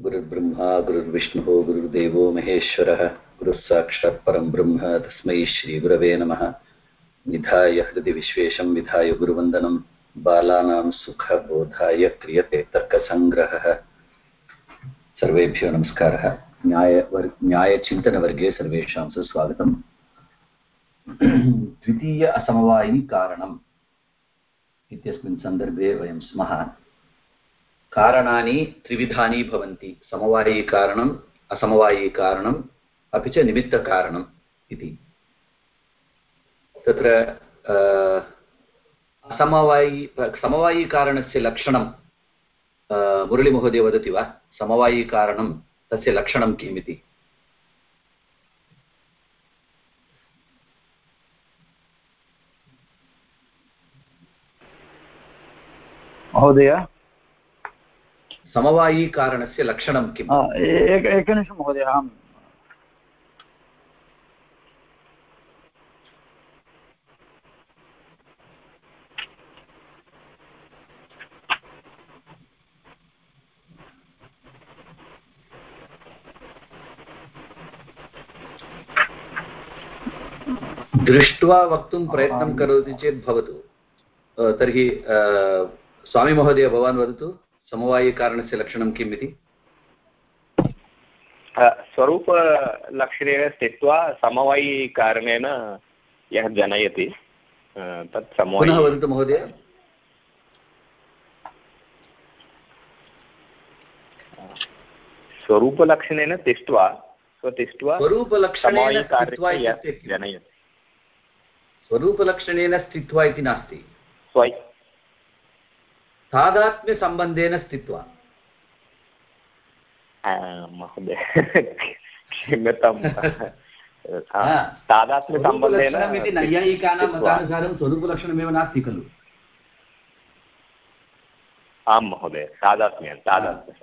गुरुर्ब्रह्मा, गुरुर्विष्णुः, गुरुर्देवो महेश्वरः गुरुः साक्षात् परं ब्रह्म, तस्मै श्रीगुरवे नमः। निधाय हृदि विश्वेशं विधाय गुरुवन्दनं, बालानां सुखबोधाय क्रियते तर्कसङ्ग्रहः। सर्वेभ्यो नमस्कारः। न्यायवर् न्यायचिन्तनवर्गे सर्वेषां सुस्वागतम्। द्वितीय असमवायी कारणम् इत्यस्मिन् सन्दर्भे वयं स्मः। कारणानि त्रिविधानि भवन्ति। समवायीकारणम् असमवायीकारणम् अपि च निमित्तकारणम् इति। तत्र असमवायी समवायीकारणस्य लक्षणं मुरळीमहोदय वदति वा? समवायीकारणं तस्य लक्षणं किम् इति? महोदय? समवायीकारणस्य लक्षणं किम्? एक एकनिमिषं महोदय अहं दृष्ट्वा वक्तुं प्रयत्नं करोति चेत् भवतु। तर्हि स्वामिमहोदय भवान् वदतु। समवायिकारणस्य लक्षणं किम् इति? स्वरूपलक्षणेन स्थित्वा समवायिकारणेन यः जनयति तत् समवायि वदतु महोदय। स्वरूपलक्षणेन तिष्ट्वा स्वतिष्ट्वा स्वरूपलक्षणेन स्थित्वा? जनयति। स्वरूपलक्षणेन इति नास्ति। तादात्म्यसम्बन्धेन स्थित्वा महोदय क्षम्यतां. तादात्म्यसम्बन्धेन नैयायिकानां मतानुसारं स्वरूपलक्षणमेव नास्ति खलु आं महोदय तादात्म्यं तादात्म्यं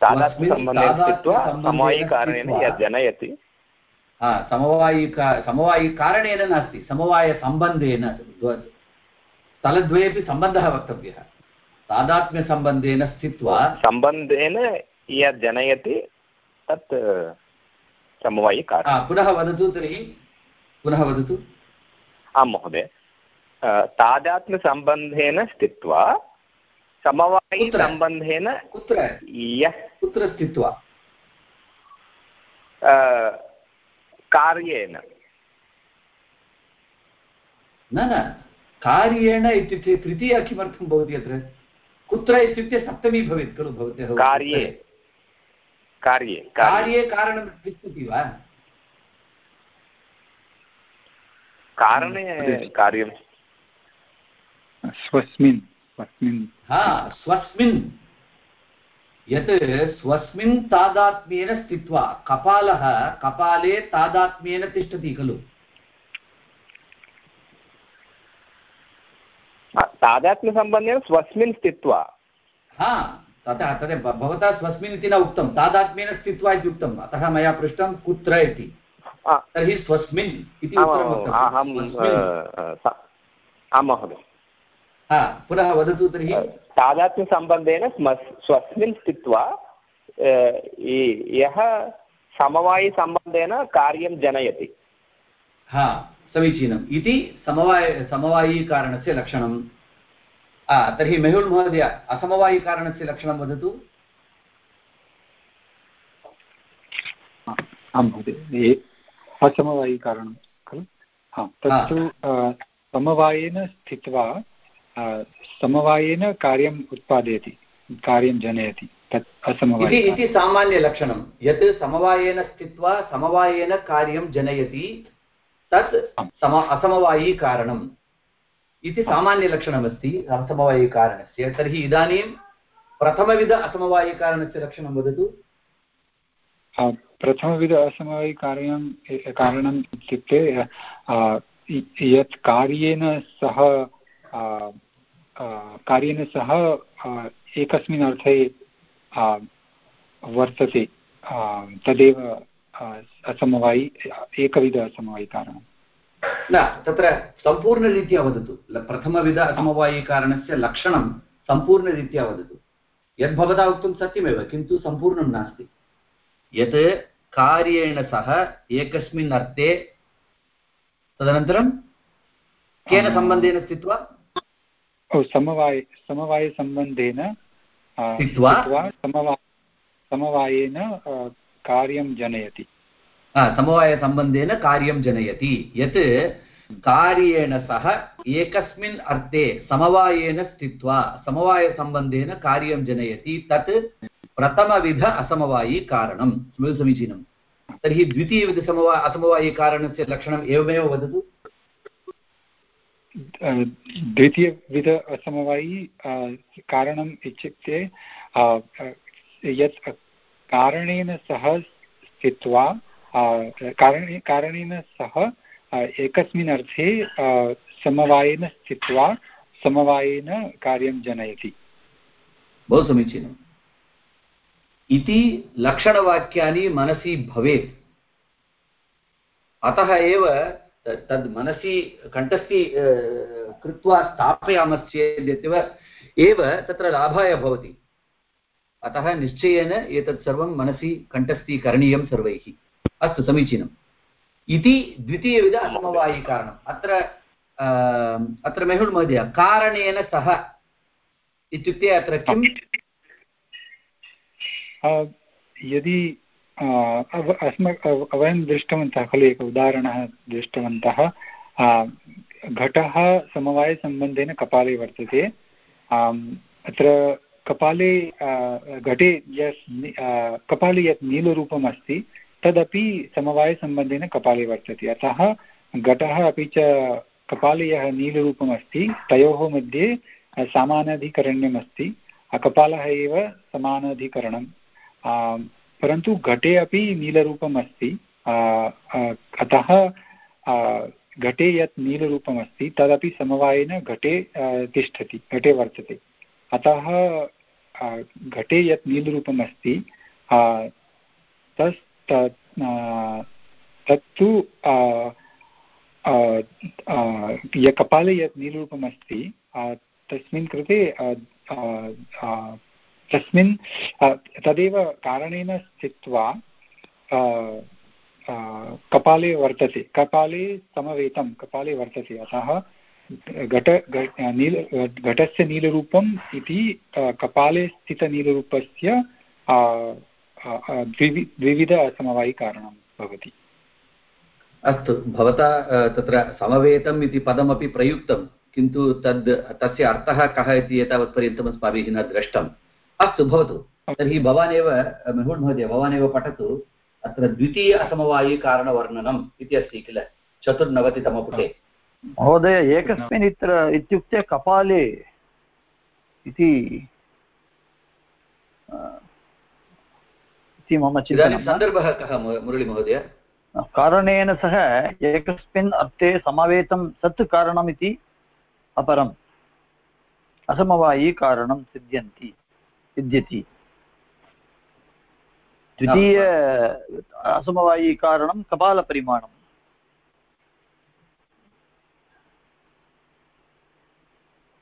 तादात्म्यसम्बन्धेन स्थित्वा समवायिकारणेन। यद् जनयति हा समवायिका समवायिकारणेन नास्ति समवायसम्बन्धेन स्थलद्वयेपि सम्बन्धः वक्तव्यः तादात्म्यसम्बन्धेन स्थित्वा सम्बन्धेन यद् जनयति तत् समवायिकारणं हा, पुनः वदतु तर्हि पुनः वदतु आं महोदय अ, तादात्म्यसम्बन्धेन स्थित्वा समवायिसम्बन्धेन कुत्र यः कुत्र स्थित्वा अ, कार्येन न न कार्येण इत्युक्ते तृतीया किमर्थं भवति अत्र कुत्र इत्युक्ते सप्तमी भवेत् खलु भवत्याः कार्ये। कार्ये कार्ये। कार्ये कारणं तिष्ठति वा? कारणे कार्यं। स्वस्मिन् स्वस्मिन् हा स्वस्मिन्। यत् स्वस्मिन् तादात्म्येन स्थित्वा कपालः कपाले तादात्म्येन तिष्ठति खलु। तादात्म्यसम्बन्धेन स्वस्मिन् स्थित्वा। हा तथा तदेव भवता स्वस्मिन् इति न उक्तं तादात्म्येन स्थित्वा इति उक्तम् अतः मया पृष्टं कुत्र इति। तर्हि स्वस्मिन् इति आं महोदय। हा पुनः वदतु तर्हि। तादात्म्यसम्बन्धेन स्वस्मिन् स्थित्वा यः समवायिसम्बन्धेन कार्यं जनयति। हा समीचीनम्। इति समवाय समवायीकारणस्य लक्षणं तर्हि मेहुल् महोदय असमवायिकारणस्य लक्षणं वदतु। आं महोदय असमवायिकारणं खलु? हा। तत्तु समवायेन स्थित्वा समवायेन कार्यम् उत्पादयति कार्यं जनयति तत् असमवायि इति सामान्यलक्षणं यत् समवायेन स्थित्वा समवायेन कार्यं जनयति तत् सम असमवायीकारणम् इति सामान्यलक्षणमस्ति असमवायीकारणस्य तर्हि इदानीं प्रथमविध असमवायीकारणस्य लक्षणं वदतु। प्रथमविध असमवायिकार्यं कारणम् इत्युक्ते यत् कार्येन सह कार्येन सह एकस्मिन् अर्थे वर्तते तदेव असमवायि एकविध असमवायिकारणं न तत्र सम्पूर्णरीत्या वदतु। प्रथमविध असमवायिकारणस्य लक्षणं सम्पूर्णरीत्या वदतु। यद्भवता उक्तं सत्यमेव किन्तु सम्पूर्णं नास्ति। यत् कार्येण सह एकस्मिन् अर्थे तदनन्तरं केन सम्बन्धेन स्थित्वा? समवाय समवायसम्बन्धेन स्थित्वा? समवा समवायेन कार्यं जनयति। समवायसम्बन्धेन कार्यं जनयति। यत् कार्येण सह एकस्मिन् अर्थे समवायेन स्थित्वा समवायसम्बन्धेन कार्यं जनयति। तत् प्रथमविध असमवायिकारणं समीचीनं। तर्हि द्वितीयविधसमवा असमवायिकारणस्य लक्षणम् एवमेव वदतु। द्वितीयविध असमवायी कारणम् इत्युक्ते यत् कारणेन सह स्थित्वा कारणे, कारणेन सह एकस्मिन् अर्थे समवायेन स्थित्वा, समवायेन कार्यं जनयति। बहु समीचीनम् इति लक्षणवाक्यानि मनसि भवेत्। अतः एव तद् मनसि कण्ठस्थी कृत्वा स्थापयामश्चेदेव एव तत्र लाभाय भवति। अतः निश्चयेन एतत् सर्वं मनसि कण्ठस्थीकरणीयं सर्वैः। अस्तु, समीचीनम्। इति द्वितीयविध असमवायिकारणम् अत्र अत्र मेहुल् महोदय, कारणेन सह इत्युक्ते अत्र किम्? यदि अस्माक वयं दृष्टवन्तः, खलु एक उदाहरणः दृष्टवन्तः घटः समवायसम्बन्धेन कपाले वर्तते। अत्र कपाले घटे यत् कपाले यत् नीलरूपम् अस्ति तदपि समवायसम्बन्धेन कपाले वर्तते। अतः घटः अपि च कपाले यः नीलरूपम् अस्ति तयोः मध्ये समानाधिकरण्यम् अस्ति कपालः एव समानाधिकरणं परन्तु घटे अपि नीलरूपम् अस्ति अतः घटे यत् नीलरूपम् अस्ति तदपि समवायेन घटे तिष्ठति, घटे वर्तते। अतः घटे यत् नीलरूपम् अस्ति तस् तत्तु कपाले यत् नीलरूपम् अस्ति तस्मिन् कृते तस्मिन् तदेव कारणेन स्थित्वा कपाले वर्तते, कपाले समवेतं, कपाले वर्तते। अतः घट नील, घटस्य नीलरूपम् इति कपाले स्थितनीलरूपस्य द्विवि, द्विविध असमवायिकारणं भवति। अस्तु, भवता तत्र समवेतम् इति पदमपि प्रयुक्तं, किन्तु तद्, तस्य अर्थः कः इति एतावत्पर्यन्तम् अस्माभिः न दृष्टम् अस्तु, भवतु। तर्हि भवान् एव मेहुल् महोदय भवान् एव पठतु अत्र द्वितीय असमवायिकारणवर्णनम् इति अस्ति किल? चतुर्नवतितमपुटे महोदय एकस्मिन् इत्र इत्युक्ते कपाले इति इति मम चिन्तनं सन्दर्भः कः मुरळीमहोदय कारणेन सह एकस्मिन् अर्थे समवेतं तत् कारणमिति अपरम्। असमवायिकारणं सिद्ध्यन्ति सिद्ध्यति। द्वितीय असमवायिकारणं कपालपरिमाणम्।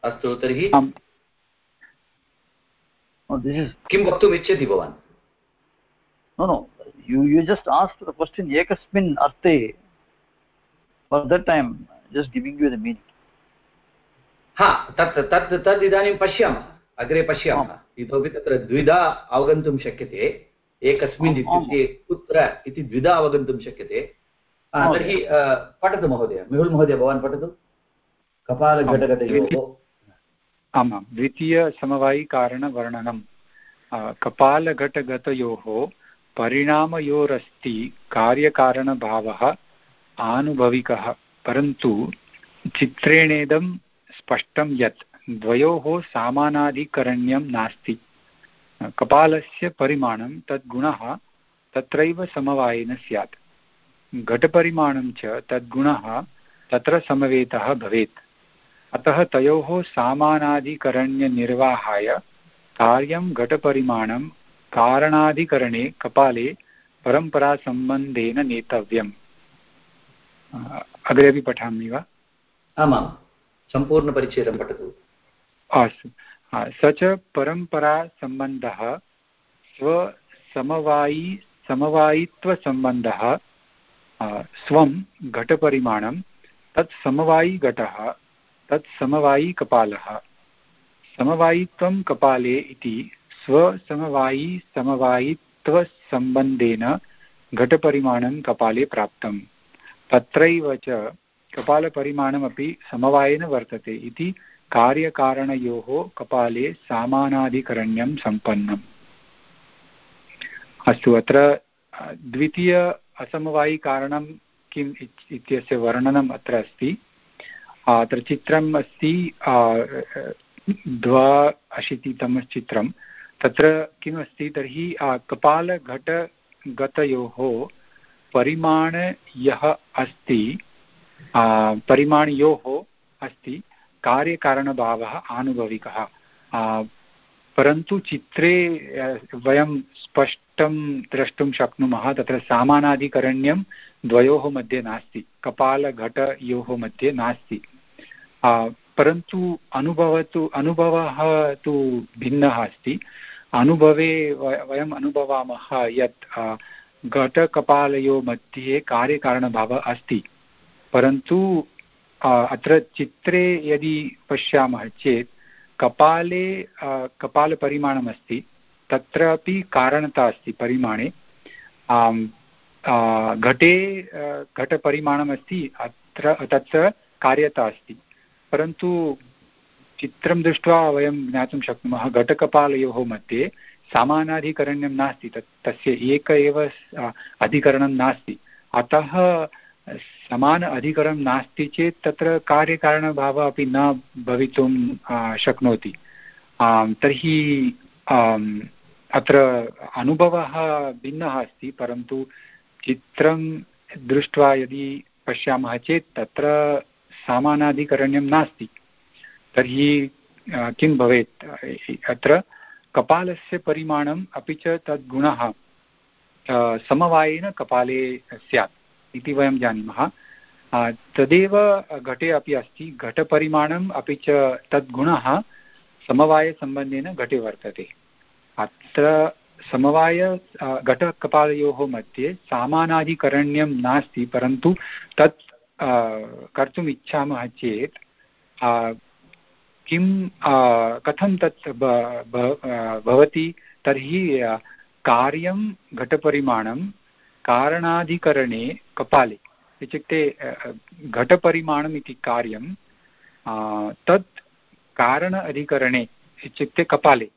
अस्तु तर्हि किं वक्तुम् इच्छति भवान्? No no you you just ask the question एकस्मिन् अर्थे. For that I am just giving you the meaning हा तत् तत् तद् इदानीं पश्यामः. अग्रे पश्यामः. इतोपि तत्र द्विधा अवगन्तुं शक्यते. एकस्मिन् इत्युक्ते कुत्र इति द्विधा अवगन्तुं शक्यते. तर्हि पठतु महोदय. मेहुल् महोदय भवान् पठतु. कपालघटघटयोः आमां द्वितीयसमवायिकारणवर्णनं कपालघटगतयोः परिणामयोरस्ति कार्यकारणभावः आनुभविकः, परन्तु चित्रेणेदं स्पष्टं यत् द्वयोः सामानाधिकरण्यं नास्ति। कपालस्य परिमाणं तद्गुणः तत्रैव समवायेन स्यात्। घटपरिमाणं च तद्गुणः तत्र समवेतः भवेत्। अतः तयोः सामानाधिकरण्यनिर्वाहाय कार्यं घटपरिमाणं कारणाधिकरणे कपाले परम्परासम्बन्धेन नेतव्यम्। अग्रे अपि पठामि वा? आमां सम्पूर्णपरिच्छेदं पठतु। अस्तु। स च परम्परासम्बन्धः स्वसमवायी समवायित्वसम्बन्धः स्वं घटपरिमाणं तत् समवायिघटः तत् समवायिकपालः समवायित्वं कपाले इति स्वसमवायी समवायित्वसम्बन्धेन घटपरिमाणं कपाले प्राप्तं। तत्रैव च कपालपरिमाणमपि समवायेन वर्तते इति कार्यकारणयोः कपाले सामानाधिकरण्यं सम्पन्नम्। अस्तु, अत्र द्वितीय असमवायिकारणं किम् इत्यस्य वर्णनम् अत्र अस्ति। अत्र चित्रम् अस्ति द्वा अशीतितमचित्रं तत्र किमस्ति, तर्हि कपालघटगतयोः परिमाण यः अस्ति परिमाणयोः अस्ति, कार्यकारणभावः आनुभविकः। परन्तु चित्रे वयं स्पष्टं द्रष्टुं शक्नुमः, तत्र सामानाधिकरण्यं द्वयोः मध्ये नास्ति, कपालघटयोः मध्ये नास्ति। परन्तु अनुभव तु अनुभवः तु भिन्नः अस्ति। अनुभवे वयम् अनुभवामः यत् घटकपालयोः मध्ये कार्यकारणभावः अस्ति। परन्तु अत्र चित्रे यदि पश्यामः चेत्, कपाले कपालपरिमाणमस्ति, तत्रापि कारणता अस्ति परिमाणे। घटे घटपरिमाणमस्ति, अत्र, तत्र कार्यता अस्ति। परन्तु चित्रं दृष्ट्वा वयं ज्ञातुं शक्नुमः, घटकपालयोः मध्ये सामानाधिकरण्यं नास्ति, तत् तस्य एक एव अधिकरणं नास्ति। अतः समान अधिकरणं नास्ति चेत् तत्र कार्यकारणभावः अपि न भवितुं शक्नोति। तर्हि अत्र अनुभवः भिन्नः अस्ति, परन्तु चित्रं दृष्ट्वा यदि पश्यामः चेत् तत्र सामानाधिकरण्यं नास्ति। तर्हि किं भवेत्? अत्र कपालस्य परिमाणम् अपि च तद्गुणः समवायेन कपाले स्यात् इति वयं जानीमः। तदेव घटे अपि अस्ति। घटपरिमाणम् अपि च तद्गुणः समवायसम्बन्धेन घटे वर्तते। अत्र समवाय घटकपालयोः मध्ये सामानाधिकरण्यं नास्ति, परन्तु तत् कर्तुम् इच्छामः चेत् किं कथं तत् भवति, तर्हि कार्यं घटपरिमाणं कारणाधिकरणे कपाले। इत्युक्ते घटपरिमाणम् इति कार्यं तत् कारण अधिकरणे इत्युक्ते कपाले।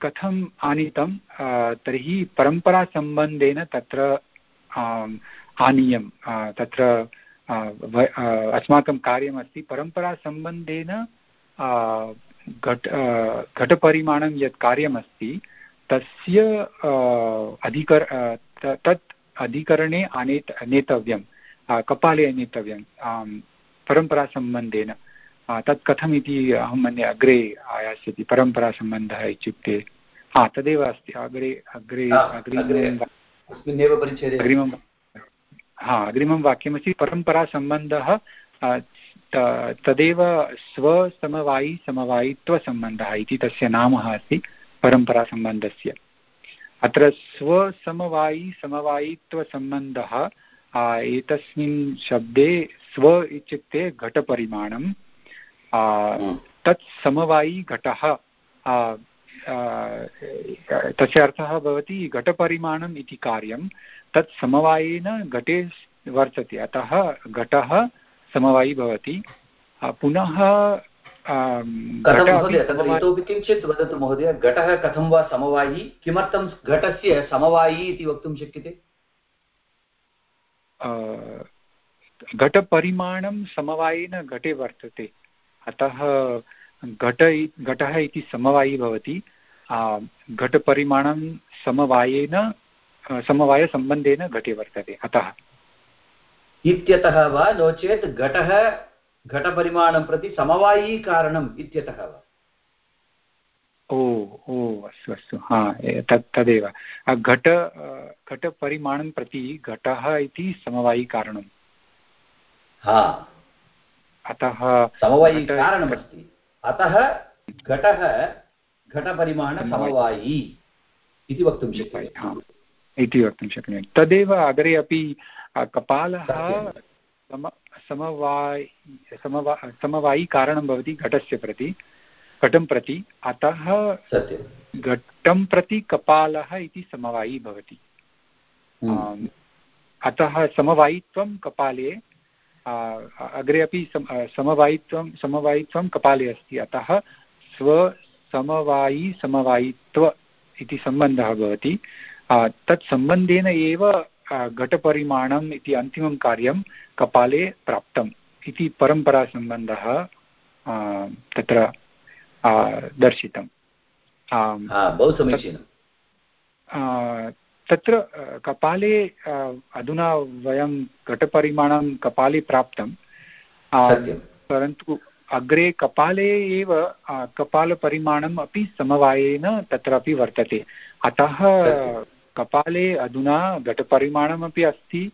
कथम् आनीतं तर्हि परम्परासम्बन्धेन तत्र आनीयं तत्र अस्माकं कार्यमस्ति। परम्परासम्बन्धेन घट घटपरिमाणं यत् कार्यमस्ति तस्य अधिकर तत् अधिकरणे आनेत नेतव्यं कपाले नेतव्यं परम्परासम्बन्धेन। तत् कथम् इति अहं मन्ये अग्रे आयास्यति परम्परासम्बन्धः इत्युक्ते। हा तदेव अस्ति अग्रे अग्रे अग्रिमं हा अग्रिमं वाक्यमस्ति परम्परासम्बन्धः तदेव स्वसमवायि समवायित्वसम्बन्धः इति तस्य नाम अस्ति परम्परासम्बन्धस्य अत्र स्वसमवायि समवायित्वसम्बन्धः एतस्मिन् शब्दे स्व इत्युक्ते घटपरिमाणं तत् समवायी घटः तस्य अर्थः भवति घटपरिमाणम् इति कार्यं तत् समवायेन घटे वर्तते। अतः घटः समवायी भवति। पुनः इतोपि किञ्चित् वदतु महोदय घटः कथं वा समवायी? किमर्थं घटस्य समवायी इति वक्तुं शक्यते? घटपरिमाणं समवायेन घटे वर्तते। अतः घट घटः इति समवायी भवति। घटपरिमाणं समवायेन समवायसम्बन्धेन घटे वर्तते। अतः। इत्यतः वा नो चेत् घटः घटपरिमाणं प्रति समवायीकारणम् इत्यतः वा? ओ ओ अस्तु अस्तु। हा तत् तदेव। घट घटपरिमाणं प्रति घटः इति समवायिकारणं हा। अतः समवायिकारणमस्ति अतः घटः घटपरिमाणसमवायी इति वक्तुं शक्यते। इति वक्तुं शक्नोमि तदेव अग्रे अपि कपालः सम समवायि समवा समवायिकारणं भवति घटस्य प्रति घटं प्रति अतः घटं प्रति कपालः इति समवायी भवति। हम्म। अतः समवायित्वं कपाले अग्रे अपि समवायित्वं समवायित्वं कपाले अस्ति। अतः स्वसमवायि समवायित्व इति सम्बन्धः भवति। तत् सम्बन्धेन एव घटपरिमाणम् इति अन्तिमं कार्यं कपाले प्राप्तम् इति परम्परासम्बन्धः तत्र दर्शितम्। बहु समीचीनं। तत्र कपाले अधुना वयं घटपरिमाणं कपाले प्राप्तं परन्तु अग्रे कपाले एव कपालपरिमाणम् अपि समवायेन तत्रापि वर्तते। अतः कपाले अधुना घटपरिमाणमपि अस्ति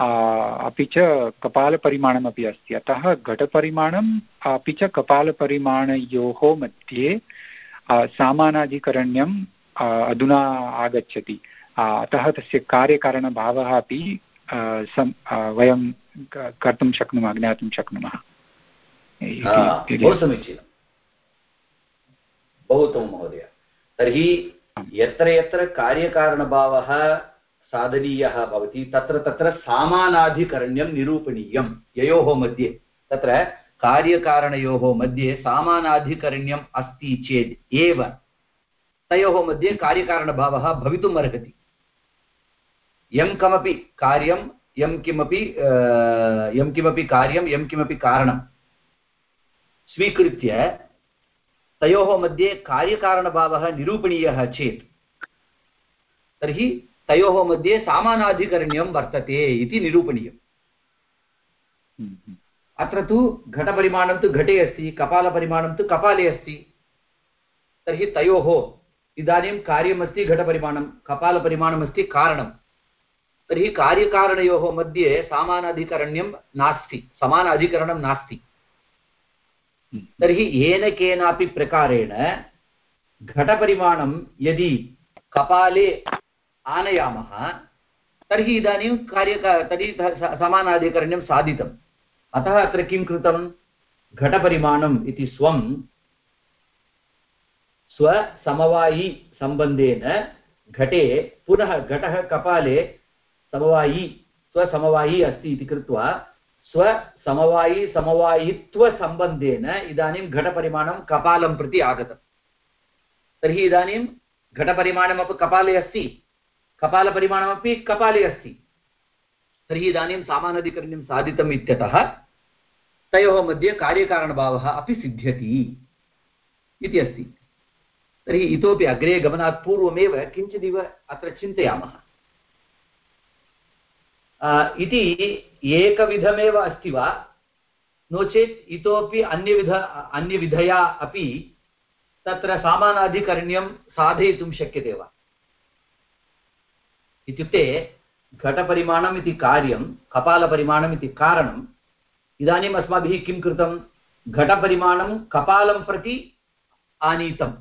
अपि च कपालपरिमाणमपि अस्ति। अतः घटपरिमाणम्, अपि च कपालपरिमाणयोः मध्ये सामानाधिकरण्यम् अधुना आगच्छति। अतः तस्य कार्यकारणभावः अपि वयं कर्तुं शक्नुमः, ज्ञातुं शक्नुमः। बहु समीचीनं। बहु उत्तमं, महोदय। तर्हि यत्र यत्र कार्यकारणभावः साधनीयः भवति, तत्र तत्र सामानाधिकरण्यं निरूपणीयं, ययोः मध्ये। तत्र कार्यकारणयोः मध्ये सामानाधिकरण्यम् अस्ति चेत् एव। तयोः मध्ये कार्यकारणभावः भवितुम् अर्हति। यं कमपि कार्यं, यं किमपि यं किमपि कार्यं, यं किमपि कारणं। स्वीकृत्य तयोः मध्ये कार्यकारणभावः निरूपणीयः चेत्। तर्हि तयोः मध्ये सामानाधिकरण्यं वर्तते इति निरूपणीयम्। अत्र तु घटपरिमाणं तु घटे अस्ति, कपालपरिमाणं तु कपाले अस्ति। तर्हि तयोः इदानीं कार्यमस्ति घटपरिमाणं, कपालपरिमाणमस्ति कारणं तर्हि कार्यकारणयोः मध्ये समानाधिकरण्यं नास्ति समान अधिकरणं नास्ति। तर्हि येन केनापि प्रकारेण घटपरिमाणं यदि कपाले आनयामः, तर्हि इदानीं कार्य तर्हि समानाधिकरण्यं साधितम्। अतः अत्र किं कृतं? घटपरिमाणम् इति स्वं स्वसमवायिसम्बन्धेन घटे पुनः घटः कपाले समवायी, स्वसमवायी अस्ति इति कृत्वा स्वसमवायि समवायित्वसम्बन्धेन इदानीं घटपरिमाणं कपालं प्रति आगतम् तर्हि इदानीं घटपरिमाणमपि कपाले अस्ति, कपालपरिमाणमपि कपाले अस्ति। तर्हि इदानीं सामानाधिकरण्यं साधितम् इत्यतः तयोः मध्ये कार्यकारणभावः अपि सिद्ध्यति इति अस्ति। तर्हि इतोपि अग्रे गमनात् पूर्वमेव किञ्चिदिव अत्र चिन्तयामः। इति एकविधमेव अस्ति वा? नो चेत् इतोपि अन्यविध, अन्यविधया अपि तत्र सामानाधिकरण्यं साधयितुं शक्यते वा? इत्युक्ते घटपरिमाणम् इति कार्यं, कपालपरिमाणम् इति कारणम्, इदानीम् अस्माभिः किं कृतं? घटपरिमाणं कपालं प्रति आनीतम्।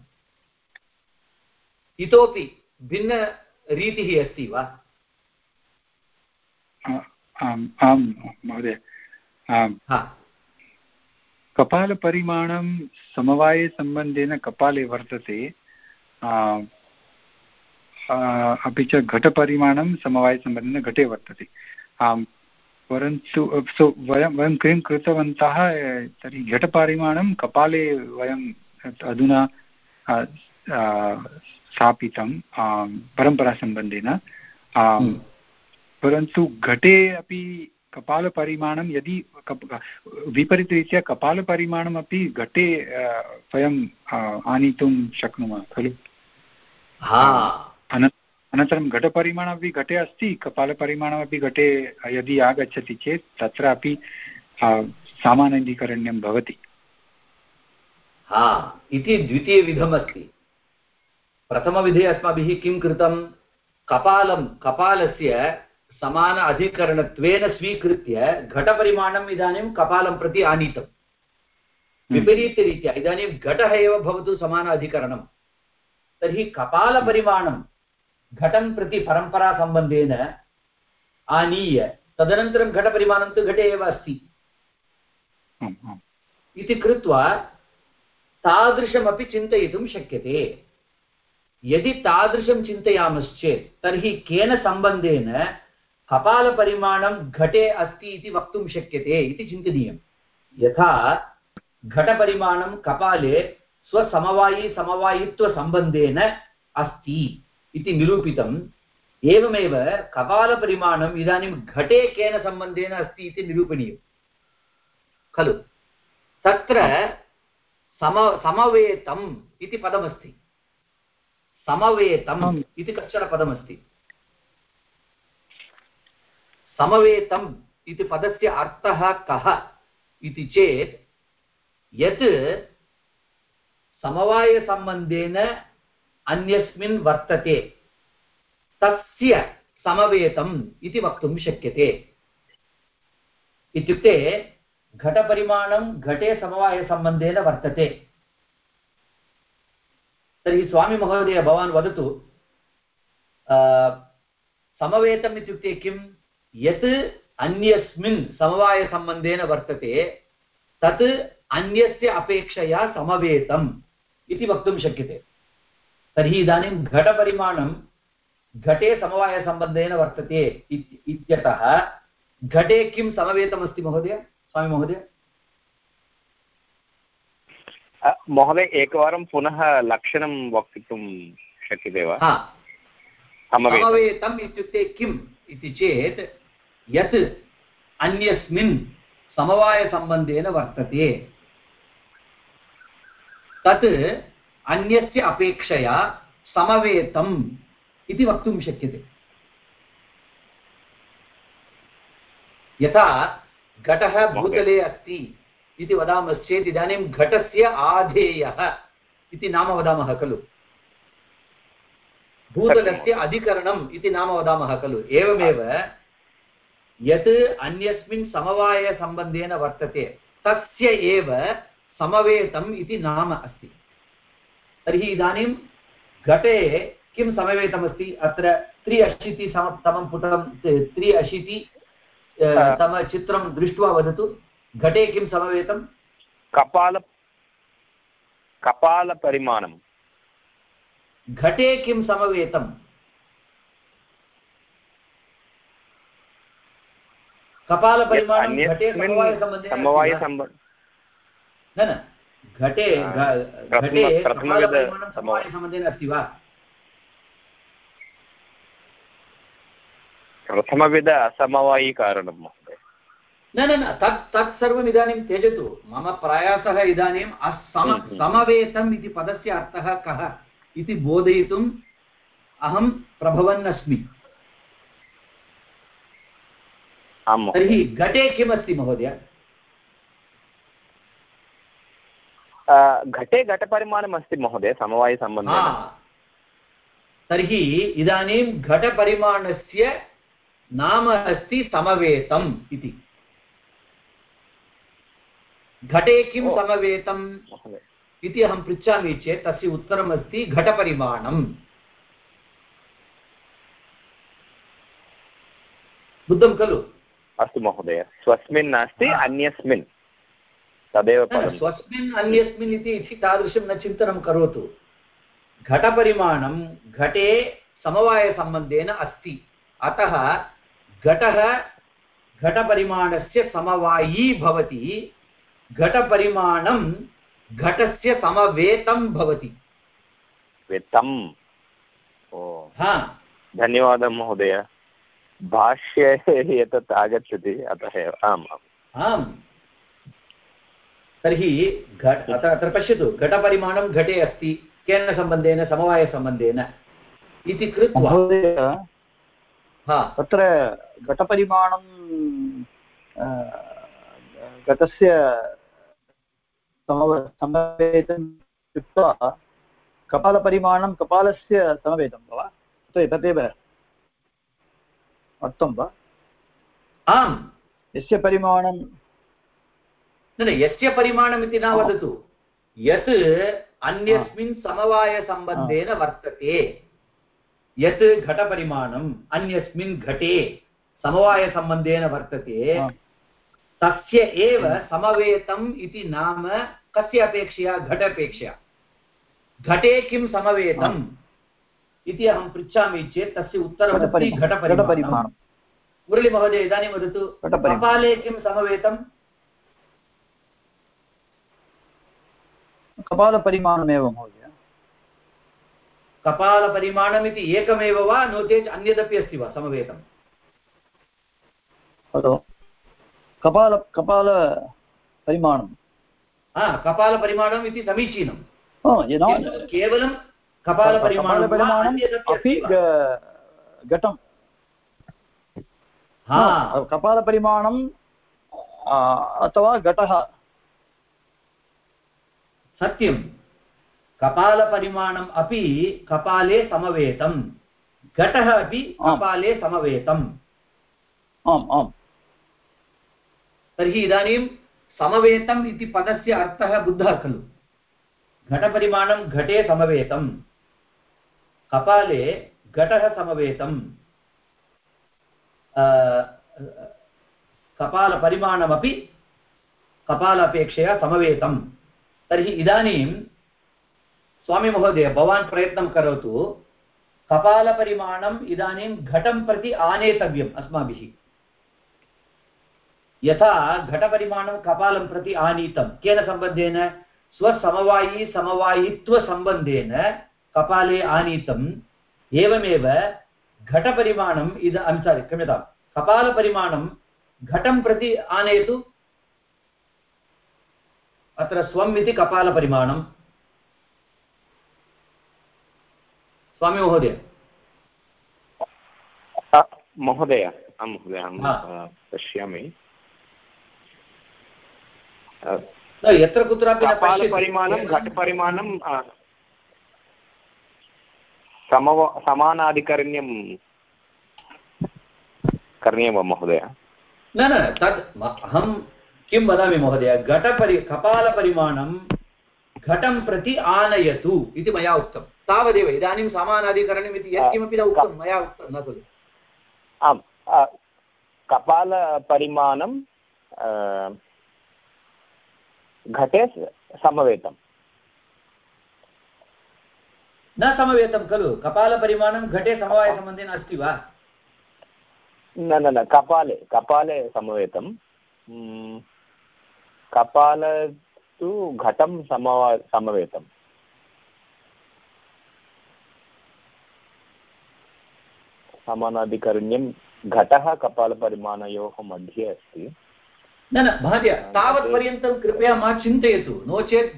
इतोपि भिन्नरीतिः अस्ति वा? आम् आं महोदय। कपालपरिमाणं समवायसम्बन्धेन कपाले वर्तते। अपि च घटपरिमाणं समवायसम्बन्धेन घटे वर्तते। परन्तु सो वयं वयं किं कृतवन्तः तर्हि घटपरिमाणं कपाले वयं अधुना स्थापितं परम्परासम्बन्धेन। हम्म। परन्तु घटे अपि कपालपरिमाणं यदि कप विपरीतरीत्या कपालपरिमाणमपि घटे वयम् आनीतुं शक्नुमः खलु? अनन्तरं घटपरिमाणमपि घटे अस्ति कपालपरिमाणमपि घटे यदि आगच्छति चेत् तत्रापि सामान्यीकरण्यं भवति। हा। इति द्वितीयविधमस्ति प्रथमविधे अस्माभिः किं कृतं? कपालं कपालस्य समान अधिकरणत्वेन स्वीकृत्य घटपरिमाणम् इदानीं कपालं प्रति आनीतम्। विपरीतरीत्या इदानीं घटः एव भवतु समान अधिकरणं तर्हि कपालपरिमाणं घटं प्रति परम्परासम्बन्धेन आनीय तदनन्तरं घटपरिमाणं तु घटे एव अस्ति। आम् आम् इति कृत्वा तादृशमपि चिन्तयितुं शक्यते। यदि तादृशं चिन्तयामश्चेत् तर्हि केन सम्बन्धेन कपालपरिमाणं घटे अस्ति इति वक्तुं शक्यते इति चिन्तनीयं यथा घटपरिमाणं कपाले स्वसमवायि समवायित्वसम्बन्धेन अस्ति इति निरूपितम्। एवमेव कपालपरिमाणम् इदानीं घटे केन सम्बन्धेन अस्ति इति निरूपणीयं खलु? तत्र सम समवेतम् इति पदमस्ति। समवेतम् इति कश्चन पदमस्ति। समवेतम् इति पदस्य अर्थः कः इति चेत् यत् समवायसम्बन्धेन अन्यस्मिन् वर्तते। तस्य समवेतम् इति वक्तुं शक्यते। इत्युक्ते घटपरिमाणं घटे समवायसम्बन्धेन वर्तते। तर्हि स्वामिमहोदय, भवान् वदतु समवेतम् इत्युक्ते किं यत् अन्यस्मिन् समवायसम्बन्धेन वर्तते तत् अन्यस्य अपेक्षया समवेतम् इति वक्तुं शक्यते। तर्हि इदानीं घटपरिमाणं घटे समवायसम्बन्धेन वर्तते इत्- इत्यतः घटे किं समवेतमस्ति महोदय? स्वामिमहोदय अ, महोदय एकवारं पुनः लक्षणं वक्तुं शक्यते वा? हा। समवेतम् इत्युक्ते किम् इति चेत् यत् अन्यस्मिन् समवायसम्बन्धेन वर्तते। तत् अन्यस्य अपेक्षया समवेतम् इति वक्तुं शक्यते। यथा घटः भूतले अस्ति इति वदामश्चेत् इदानीं घटस्य आधेयः इति नाम वदामः खलु। भूतलस्य अधिकरणम् इति नाम वदामः खलु। एवमेव यत् अन्यस्मिन् समवायसम्बन्धेन वर्तते तस्य एव समवेतम् इति नाम अस्ति। तर्हि इदानीं घटे किं समवेतमस्ति? अत्र त्रि अशीति सम तमं पुटं त्रि अशीति तमचित्रं दृष्ट्वा वदतु घटे किं समवेतं कपाल कपालपरिमाणं घटे किं समवेतम्? कपालपरिमाणं न न घटे घटे कपालपरिमाणं समवायसम्बन्धेन अस्ति वा? प्रथमविध असमवायिकारणं महोदय। न न न तत् तत् सर्वम् इदानीं त्यजतु। मम प्रयासः इदानीम् असम हम्म, हम्म। समवेतम् इति पदस्य अर्थः कः इति बोधयितुम् अहं प्रभवन् अस्मि आं महोदय तर्हि घटे किमस्ति महोदय? अ, घटे घटपरिमाणम् अस्ति महोदय समवायसम्बन्धेन। हा। तर्हि इदानीं घटपरिमाणस्य नाम अस्ति समवेतम् इति। घटे किं ओ। समवेतम् महोदय। इति अहं पृच्छामि चेत् तस्य उत्तरमस्ति घटपरिमाणम्। बुद्धं खलु? अस्तु महोदय। स्वस्मिन् नास्ति। अन्यस्मिन्। तदेव स्वस्मिन् अन्यस्मिन् इति इति तादृशं न चिन्तनं करोतु। घटपरिमाणं घटे समवायसम्बन्धेन अस्ति। अतः घटः घटपरिमाणस्य समवायी भवति। घटपरिमाणं घटस्य समवेतं भवति। वित्तम् ओ। हा। धन्यवादः महोदय। भाष्ये एतत् आगच्छति अतः एव आम् आम्। तर्हि घट अत्र अत्र पश्यतु घटपरिमाणं घटे अस्ति केन सम्बन्धेन समवायसम्बन्धेन इति कृत्वा हा। तत्र घटपरिमाणं घटस्य समव समवेतं कृत्वा कपालपरिमाणं कपालस्य समवेतं वा? तदेव अर्थं वा आम् यस्य परिमाणं न न यस्य परिमाणमिति न वदतु यत् अन्यस्मिन् समवायसम्बन्धेन वर्तते यत् घटपरिमाणम् अन्यस्मिन् घटे समवायसम्बन्धेन वर्तते तस्य एव समवेतम् इति नाम कस्य अपेक्षया घटपेक्षया घटे किं समवेतम् इति अहं पृच्छामि चेत् तस्य उत्तरमस्ति घटपरिमाणं मुरळीमहोदय इदानीं वदतु। कपाले किं समवेतम् कपालपरिमाणमेव महोदय। कपालपरिमाणमिति एकमेव वा? नो चेत् अन्यदपि अस्ति वा समवेतम् हलो। कपाल कपालपरिमाणं हा कपालपरिमाणम् इति समीचीनं केवलं कपालपरिमाणम् अपि? घटं हा No, अथवा घटः सत्यं कपालपरिमाणम् अपि कपाले समवेतं घटः अपि। कपाले समवेतम् आम् आम् तर्हि इदानीं समवेतम् इति पदस्य अर्थः बुद्धः खलु घटपरिमाणं घटे समवेतं कपाले घटः समवेतम् अ, कपालपरिमाणमपि कपालापेक्षया समवेतं तर्हि इदानीं स्वामिमहोदय भवान् प्रयत्नं करोतु कपालपरिमाणम् इदानीं घटं प्रति आनेतव्यम् अस्माभिः यथा घटपरिमाणं कपालं प्रति आनीतं केन सम्बन्धेन स्वसमवायी समवायित्वसम्बन्धेन कपाले आनीतम् एवमेव घटपरिमाणम् इद ऐम् सारि क्षम्यतां कपालपरिमाणं घटं प्रति आनयतु। अत्र स्वम् इति कपालपरिमाणं स्वामी महोदय। महोदय आं महोदय अहं पश्यामि। यत्र कुत्रापि न कपालपरिमाणं घटपरिमाणं समव समानाधिकरण्यं करणीयं वा महोदय? न न म- अहं किं वदामि महोदय? घटपरि कपालपरिमाणं घटं प्रति आनयतु इति मया उक्तं। तावदेव इदानीं समानाधिकरणम् इति यत्किमपि न उक्तं मया उक्तं न खलु आम् कपालपरिमाणं घटे समवेतं। न समवेतं खलु। कपालपरिमाणं घटे समवायसम्बन्धेन अस्ति वा? न न न कपाले कपाले समवेतं। म्, कपाल तु घटं समवा समवेतं। समानाधिकरण्यं घटः कपालपरिमाणयोः मध्ये अस्ति। न न महोदय तावत्पर्यन्तं कृपया मा चिन्तयतु। नो चेत्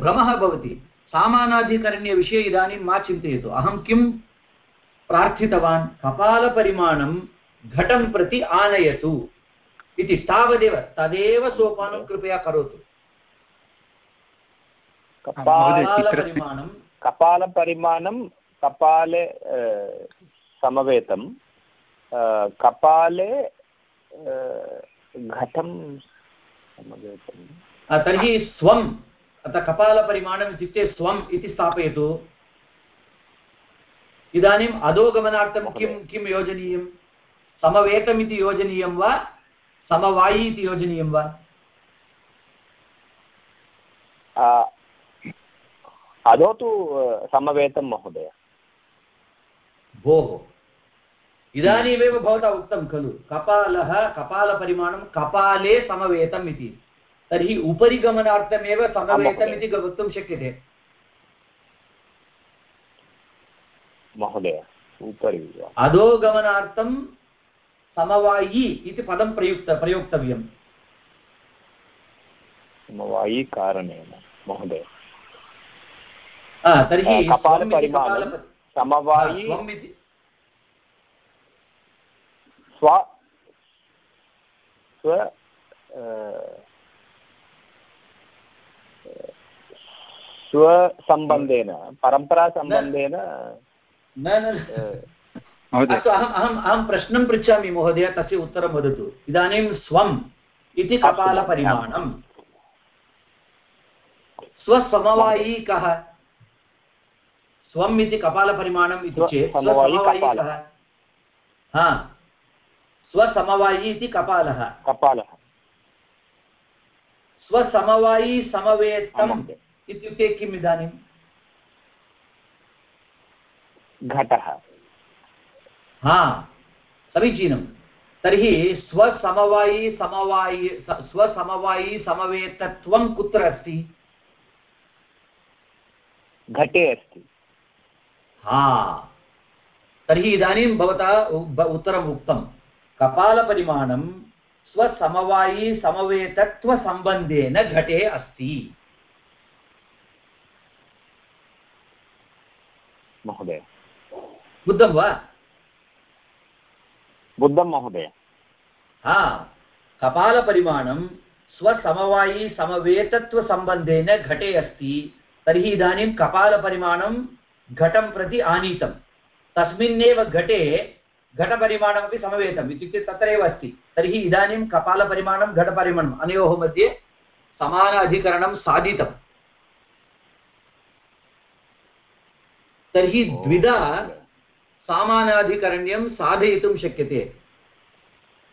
भ्रमः भवति। सामानाधिकरण्यविषये इदानीं मा चिन्तयतु। अहं किं प्रार्थितवान्? कपालपरिमाणं घटं प्रति आनयतु। इति तावदेव तदेव सोपानं कृपया करोतु। कपालपरिमाणं कपालपरिमाणं कपाले समवेतं। कपाले घटं समवेतं। तर्हि स्वम् अतः कपालपरिमाणम् इत्युक्ते स्वम् इति स्थापयतु। इदानीम् अधोगमनार्थं किं किं योजनीयं? समवेतमिति योजनीयं वा? समवायी इति योजनीयं वा? अधो तु समवेतं महोदय। भोः। इदानीमेव भवता उक्तं खलु। कपालः कपालपरिमाणं कपाले समवेतम् इति। तर्हि उपरि गमनार्थमेव समवेतम् इति वक्तुं शक्यते। महोदय उपरि। अधोगमनार्थं समवायी इति पदं प्रयुक्त प्रयोक्तव्यम्। समवायिकारणेन महोदय। तर्हि समवायि स्व स्व अ, स्वसम्बन्धेन परम्परासम्बन्धेन। न न न। महोदय अस्तु अहम् अहम् अहं प्रश्नं पृच्छामि महोदय तस्य उत्तरं वदतु। इदानीं स्वं इति कपालपरिमाणम् स्वसमवायी कः? स्वम् इति कपालपरिमाणम् इति चेत् स्वसमवायी हा। स्वसमवायी इति कपालः। कपालः। स्वसमवायी समवेतम् आमां। इत्युक्ते किम् इदानीं? घटः। हा समीचीनं। तर्हि स्वसमवायी समवायि स्वसमवायी समवेतत्वं कुत्र अस्ति? घटे अस्ति। हा तर्हि इदानीं भवता उत्तरम् उक्तं। कपालपरिमाणं स्वसमवायी समवेतत्वसम्बन्धेन घटे अस्ति। महोदय। बुद्धं वा? बुद्धं महोदय। हा कपालपरिमाणं स्वसमवायी समवेतत्वसम्बन्धेन घटे अस्ति तर्हि इदानीं कपालपरिमाणं घटं प्रति आनीतं तस्मिन्नेव घटे घटपरिमाणमपि समवेतम् इत्युक्ते तत्रैव अस्ति। तर्हि इदानीं कपालपरिमाणं घटपरिमाणम् अनयोः मध्ये समान अधिकरणं साधितम्। तर्हि द्विधा सामानाधिकरण्यं साधयितुं शक्यते।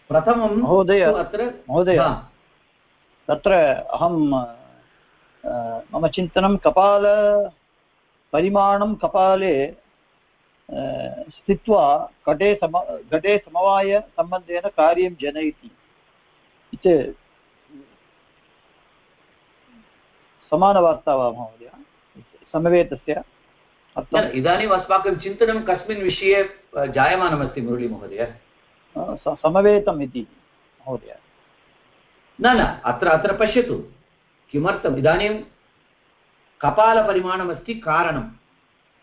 प्रथमं महोदय, अत्र महोदय। तत्र अहं मम चिन्तनं कपालपरिमाणं कपाले अ, स्थित्वा घटे सम घटे समवायसम्बन्धेन कार्यं जनयति। इति समानवार्ता वा महोदय? समवेतस्य। इदानीम् अस्माकं चिन्तनं कस्मिन् विषये जायमानमस्ति मुरळीमहोदय समवेतम् इति महोदय। न न अत्र अत्र पश्यतु। किमर्थम्? इदानीं कपालपरिमाणमस्ति कारणं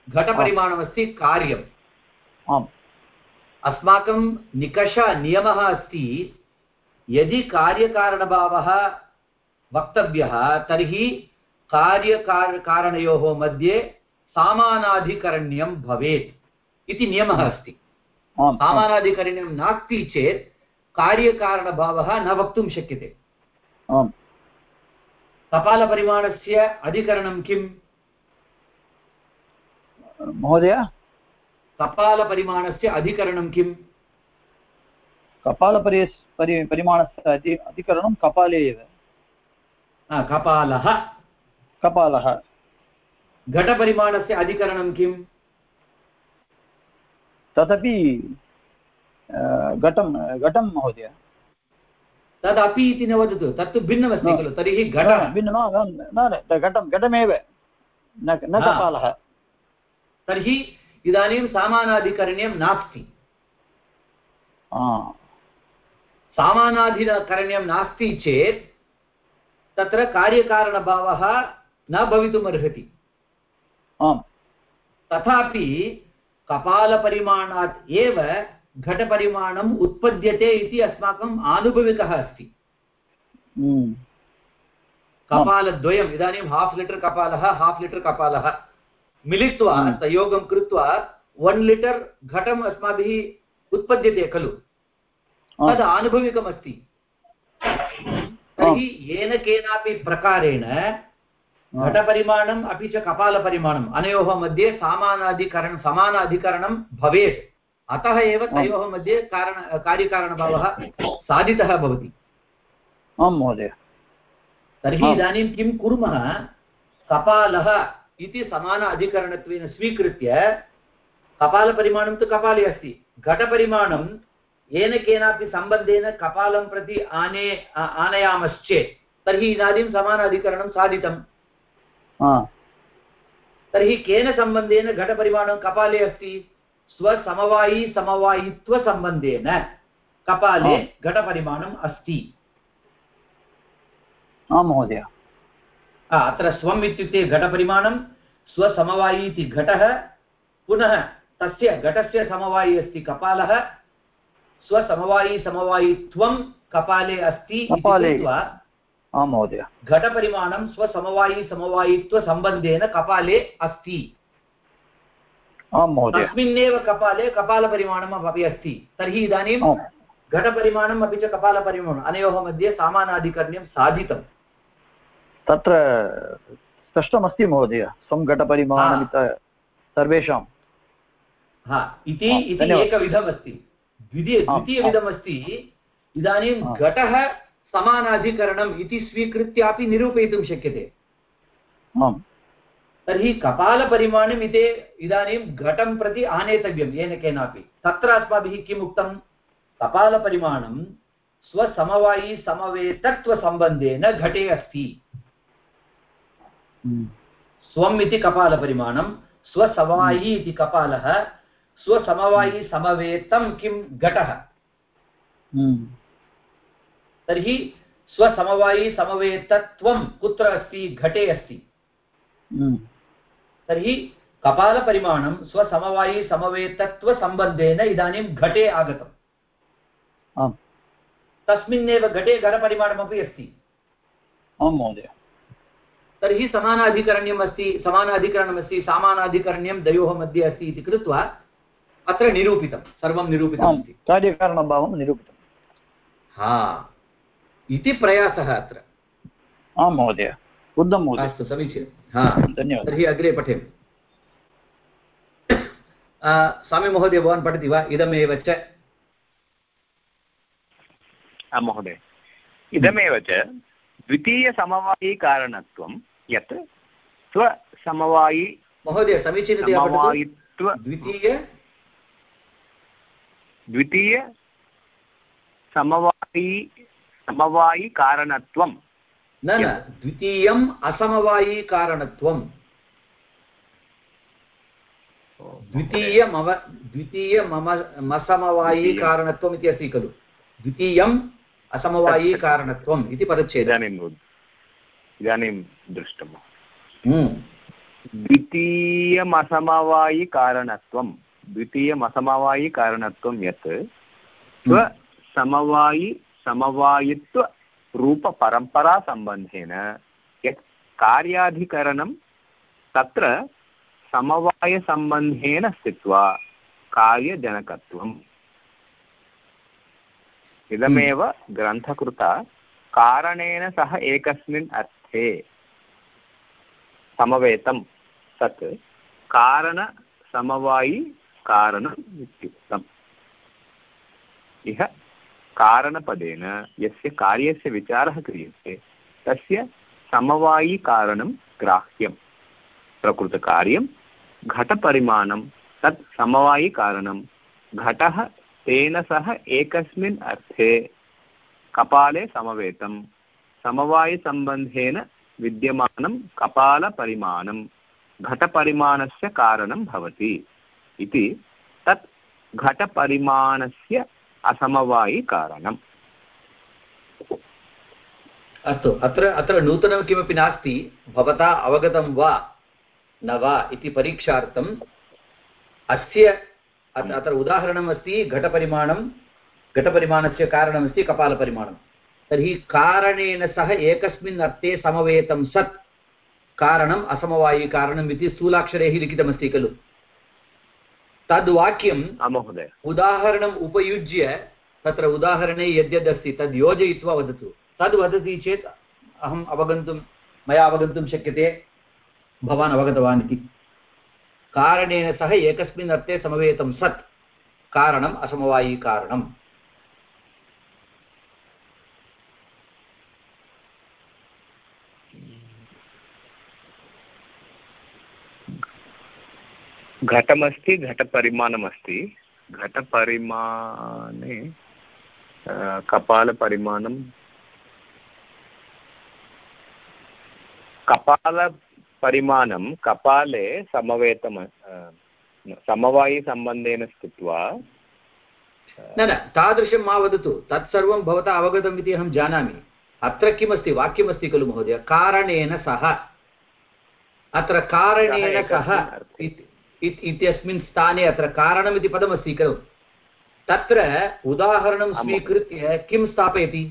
घटपरिमाणमस्ति कार्यम्। आम्। अस्माकं निकष नियमः अस्ति यदि कार्यकारणभावः वक्तव्यः तर्हि कार्यकार कारणयोः मध्ये सामानाधिकरण्यं भवेत् इति नियमः अस्ति। सामानाधिकरण्यं नास्ति चेत् कार्यकारणभावः न वक्तुं शक्यते। कपालपरिमाणस्य अधिकरणं किम्? महोदय? कपालपरिमाणस्य अधिकरणं किम्? कपालपरि परि परिमाणस्य अति अधिकरणं कपाले एव। कपालः। कपालः। घटपरिमाणस्य अधिकरणं किम्? तदपि घटं घटं महोदय। तदपि इति न वदतु तत्तु भिन्नमस्ति खलु तर्हि घट। न घटमेव। न कपालः। तर्हि इदानीं सामानाधिकरण्यं नास्ति। सामानाधिकरण्यं नास्ति चेत् तत्र कार्यकारणभावः न भवितुमर्हति। आम्। तथापि कपालपरिमाणात् एव घटपरिमाणम् उत्पद्यते इति अस्माकम् आनुभविकः अस्ति। कपालद्वयम् इदानीं हाफ् लिटर् कपालः हाफ् लिटर् कपालः। मिलित्वा। संयोगं कृत्वा वन् लिटर् घटम् अस्माभिः उत्पद्यते खलु। तद् आनुभविकमस्ति। तर्हि येन केनापि प्रकारेण घटपरिमाणम् अपि च कपालपरिमाणम्। अनयोः मध्ये सामानाधिकरण समानाधिकरणं भवेत्। अतः एव तयोः मध्ये कारण कार्यकारणभावः साधितः भवति। आं महोदय। तर्हि इदानीं किं कुर्मः? कपालः इति समान अधिकरणत्वेन स्वीकृत्य कपालपरिमाणं तु कपाले अस्ति। घटपरिमाणं येन केनापि सम्बन्धेन कपालं प्रति आने आनयामश्चेत्। तर्हि इदानीं समानाधिकरणं साधितम्। हा तर्हि केन सम्बन्धेन घटपरिमाणं कपाले अस्ति स्वसमवायी समवायित्वसम्बन्धेन कपाले. घटपरिमाणम् अस्ति आं महोदय अत्र स्वम् इत्युक्ते घटपरिमाणं स्वसमवायी इति घटः पुनः तस्य घटस्य समवायी अस्ति कपालः स्वसमवायी समवायित्वं कपाले अस्ति इति। कृत्वा आं महोदय। घटपरिमाणं स्वसमवायी समवायित्वसम्बन्धेन कपाले अस्ति। आं महोदय। तस्मिन्नेव कपाले कपालपरिमाणम् अपि अस्ति। तर्हि इदानीं घटपरिमाणम् अपि च कपालपरिमाणम् अनयोः मध्ये सामानाधिकरण्यं साधितं तत्र स्पष्टमस्ति महोदय स्वं घटपरिमाणमित सर्वेषां हा इति। एकविधमस्ति। द्वितीय द्वितीयविधमस्ति इदानीं घटः समानाधिकरणम् इति स्वीकृत्यापि निरूपयितुं शक्यते। आम्। तर्हि कपालपरिमाणम् इति इदानीं घटं प्रति आनेतव्यं येन केनापि। तत्र अस्माभिः किम् उक्तं? कपालपरिमाणं स्वसमवायी समवेतत्वसम्बन्धेन घटे अस्ति। स्वम् इति कपालपरिमाणं स्वसमवायी इति कपालः स्वसमवायी समवेतं किं? घटः। तर्हि स्वसमवायी समवेतत्वं कुत्र अस्ति? घटे अस्ति। हम्म। तर्हि कपालपरिमाणं स्वसमवायी समवेतत्वसम्बन्धेन इदानीं घटे आगतम् आम्। तस्मिन्नेव घटे घटपरिमाणमपि अस्ति। आं महोदय। तर्हि समानाधिकरण्यम् अस्ति समानाधिकरणमस्ति सामानाधिकरण्यं द्वयोः मध्ये अस्ति इति कृत्वा अत्र निरूपितं सर्वं निरूपितमस्ति। कार्यकारणभावं निरूपितम्। हा। इति प्रयासः अत्र। आं महोदय। बुद्धं महोदय। अस्तु समीचीनं। हा धन्यवादः। तर्हि अग्रे पठेम। आ, स्वामीमहोदय भवान् पठति वा? इदमेव च। आं महोदय। इदमेव च। द्वितीयसमवायिकारणत्वं यत् स्वसमवायि महोदय समीचीनतया द्वितीय द्वितीय समवायि समवायिकारणत्वं न न द्वितीयम् असमवायीकारणत्वं द्वितीयमव द्वितीयमम मसमवायीकारणत्वम् इति अस्ति खलु। द्वितीयम् असमवायीकारणत्वम् इति पदच्छेदः। इदानीं इदानीं दृष्टं हम्म, द्वितीयमसमवायिकारणत्वं द्वितीयमसमवायिकारणत्वं यत् स्वसमवायि समवायित्वरूपपरम्परासम्बन्धेन यत् कार्याधिकरणं तत्र समवायसम्बन्धेन स्थित्वा कार्यजनकत्वम्। इदमेव ग्रन्थकृता कारणेन सह एकस्मिन् अर्थे समवेतं तत् कारणसमवायि कारणम् इत्युक्तम्। इह कारणपदेन यस्य कार्यस्य विचारः क्रियते, तस्य समवायिकारणं ग्राह्यं प्रकृतकार्यं घटपरिमाणं तत् समवायिकारणं, घटः तेन सह एकस्मिन् अर्थे कपाले समवेतं, समवायिसम्बन्धेन विद्यमानं कपालपरिमाणं, घटपरिमाणस्य कारणं भवति। इति तत् घटपरिमाणस्य असमवायिकारणम् अस्तु, अत्र अत्र नूतनं किमपि नास्ति, भवता अवगतं वा, न वा इति परीक्षार्थम्, अस्य अत्र उदाहरणम् घटपरिमाणं, घटपरिमाणस्य कारणमस्ति, कपालपरिमाणं। तर्हि कारणेन सह एकस्मिन् अर्थे समवेतं सत् कारणम् असमवायिकारणम् इति स्थूलाक्षरैः लिखितमस्ति खलु। तद्वाक्यं महोदय उदाहरणम् उपयुज्य तत्र उदाहरणे यद्यदस्ति तद् योजयित्वा वदतु तद् वदति चेत् अहम् अवगन्तुं मया अवगन्तुं शक्यते भवान् अवगतवान् इति कारणेन सह एकस्मिन् अर्थे समवेतं सत् कारणम् असमवायिकारणम् घटमस्ति घटपरिमाणमस्ति। घटपरिमाणे कपालपरिमाणं। कपालपरिमाणं कपाले समवेतम् समवायिसम्बन्धेन स्थित्वा न न तादृशं मा वदतु। तत्सर्वं भवता अवगतम् इति अहं जानामि। अत्र किमस्ति वाक्यमस्ति खलु महोदय? कारणेन सह। अत्र कारणेन सह इति- इत्यस्मिन् स्थाने अत्र कारणमिति पदमस्ति खलु तत्र उदाहरणं स्वीकृत्य किं स्थापयति?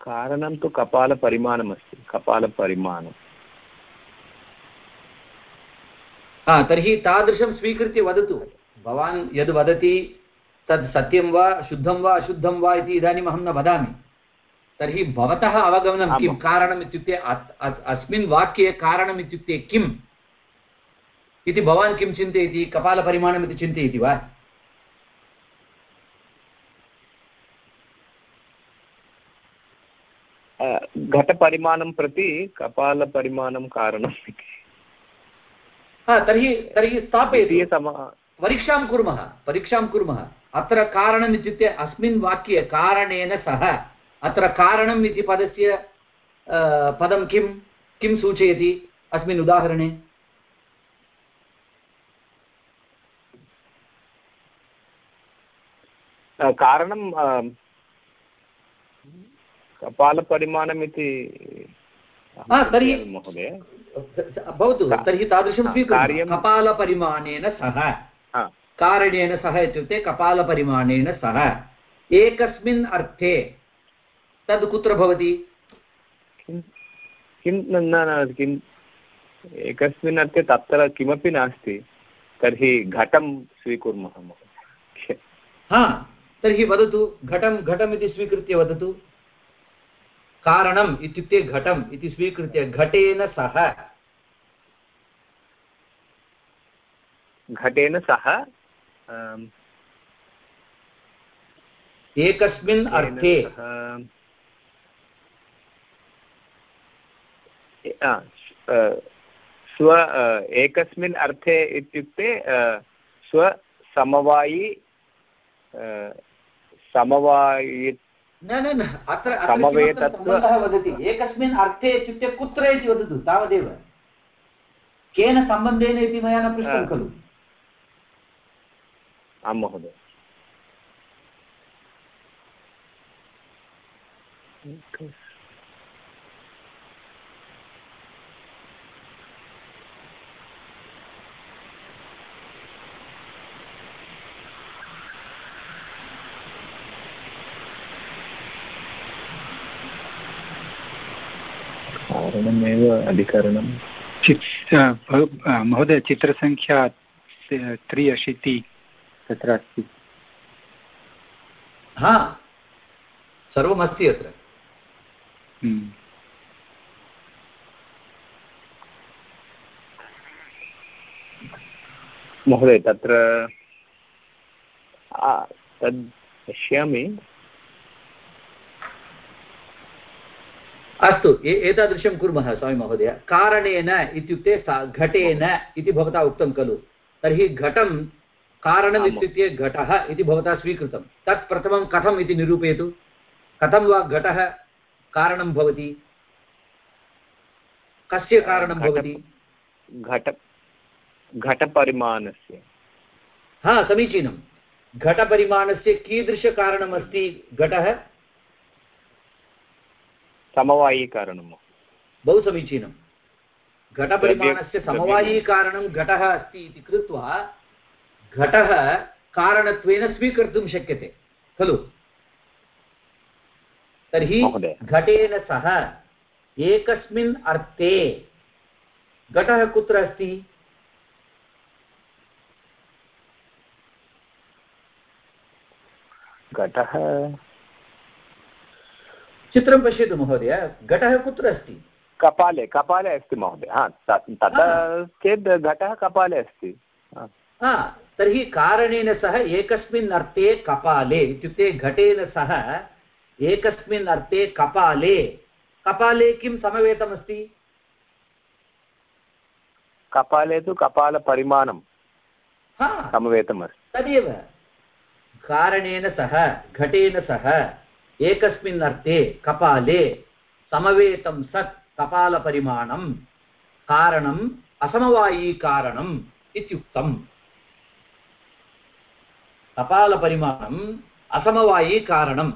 कारणं तु कपालपरिमाणमस्ति कपालपरिमाणं हा तर्हि तादृशं स्वीकृत्य वदतु। भवान् यद् वदति तद् सत्यं वा शुद्धं वा अशुद्धं वा इति इदानीम् अहं न वदामि। तर्हि भवतः अवगमनं किं? कारणम् इत्युक्ते अस्मिन् वाक्ये कारणम् इत्युक्ते किम्? इति भवान् किं चिन्तयति? कपालपरिमाणम् इति चिन्तयति वा? घटपरिमाणं प्रति कपालपरिमाणं कारणम् इति। तर्हि तर्हि स्थापयतु। परीक्षां कुर्मः। परीक्षां कुर्मः। अत्र कारणम् इत्युक्ते अस्मिन् वाक्ये कारणेन सह अत्र कारणम् इति पदस्य पदं किं? किं सूचयति? अस्मिन् उदाहरणे। कारणं कपालपरिमाणम् इति तर्हि भवतु तर्हि तादृशं स्वीकुर्मः। कपालपरिमाणेन सह। कारणेन सह इत्युक्ते कपालपरिमाणेन सह। एकस्मिन् अर्थे तद् कुत्र भवति? किं न न किम् एकस्मिन् अर्थे तत्र किमपि नास्ति तर्हि घटं स्वीकुर्मः हा तर्हि वदतु घटं घटम् इति स्वीकृत्य वदतु। कारणम् इत्युक्ते घटम् इति स्वीकृत्य घटेन सह। घटेन सह एकस्मिन् अर्थे। स्व एकस्मिन् अर्थे इत्युक्ते स्वसमवायि समवायि न न न अत्र सम्बन्धः वदति? एकस्मिन् अर्थे इत्युक्ते कुत्र इति वदतु तावदेव। केन सम्बन्धेन इति मया न पृष्टं खलु। आं महोदय। कारणमेव अधिकरणं महोदय चित्रसङ्ख्या त्रि अशीति तत्र अस्ति हा सर्वमस्ति अत्र। हम्म। महोदय तत्र तद् पश्यामि। अस्तु एतादृशं कुर्मः स्वामी महोदय कारणेन इत्युक्ते घटेन इति भवता उक्तं खलु। तर्हि घटं कारणम् इत्युक्ते घटः इति भवता स्वीकृतं। तत् प्रथमं कथम् इति निरूपयतु। कथं वा घटः कारणं भवति? कस्य कारणं भवति? घट घटपरिमाणस्य। हा समीचीनं। घटपरिमाणस्य कीदृशकारणमस्ति घटः? समवायीकारणं बहु समीचीनं घटपरिमाणस्य समवायीकारणं घटः अस्ति इति कृत्वा घटः कारणत्वेन स्वीकर्तुं शक्यते खलु? तर्हि घटेन सह एकस्मिन् अर्थे घटः कुत्र अस्ति? घटः चित्रं पश्यतु महोदय। घटः कुत्र अस्ति? कपाले कपाले अस्ति महोदय। हा तथा चेत् घटः कपाले अस्ति। हा। तर्हि कारणेन सह एकस्मिन् अर्थे कपाले इत्युक्ते घटेन सह एकस्मिन् अर्थे कपाले। कपाले किं समवेतमस्ति? कपाले तु कपालपरिमाणं समवेतमस्ति। तदेव। कारणेन सह घटेन सह एकस्मिन् अर्थे कपाले समवेतं सत् कपालपरिमाणं कारणम् असमवायीकारणम् इत्युक्तम्। कपालपरिमाणम् असमवायीकारणं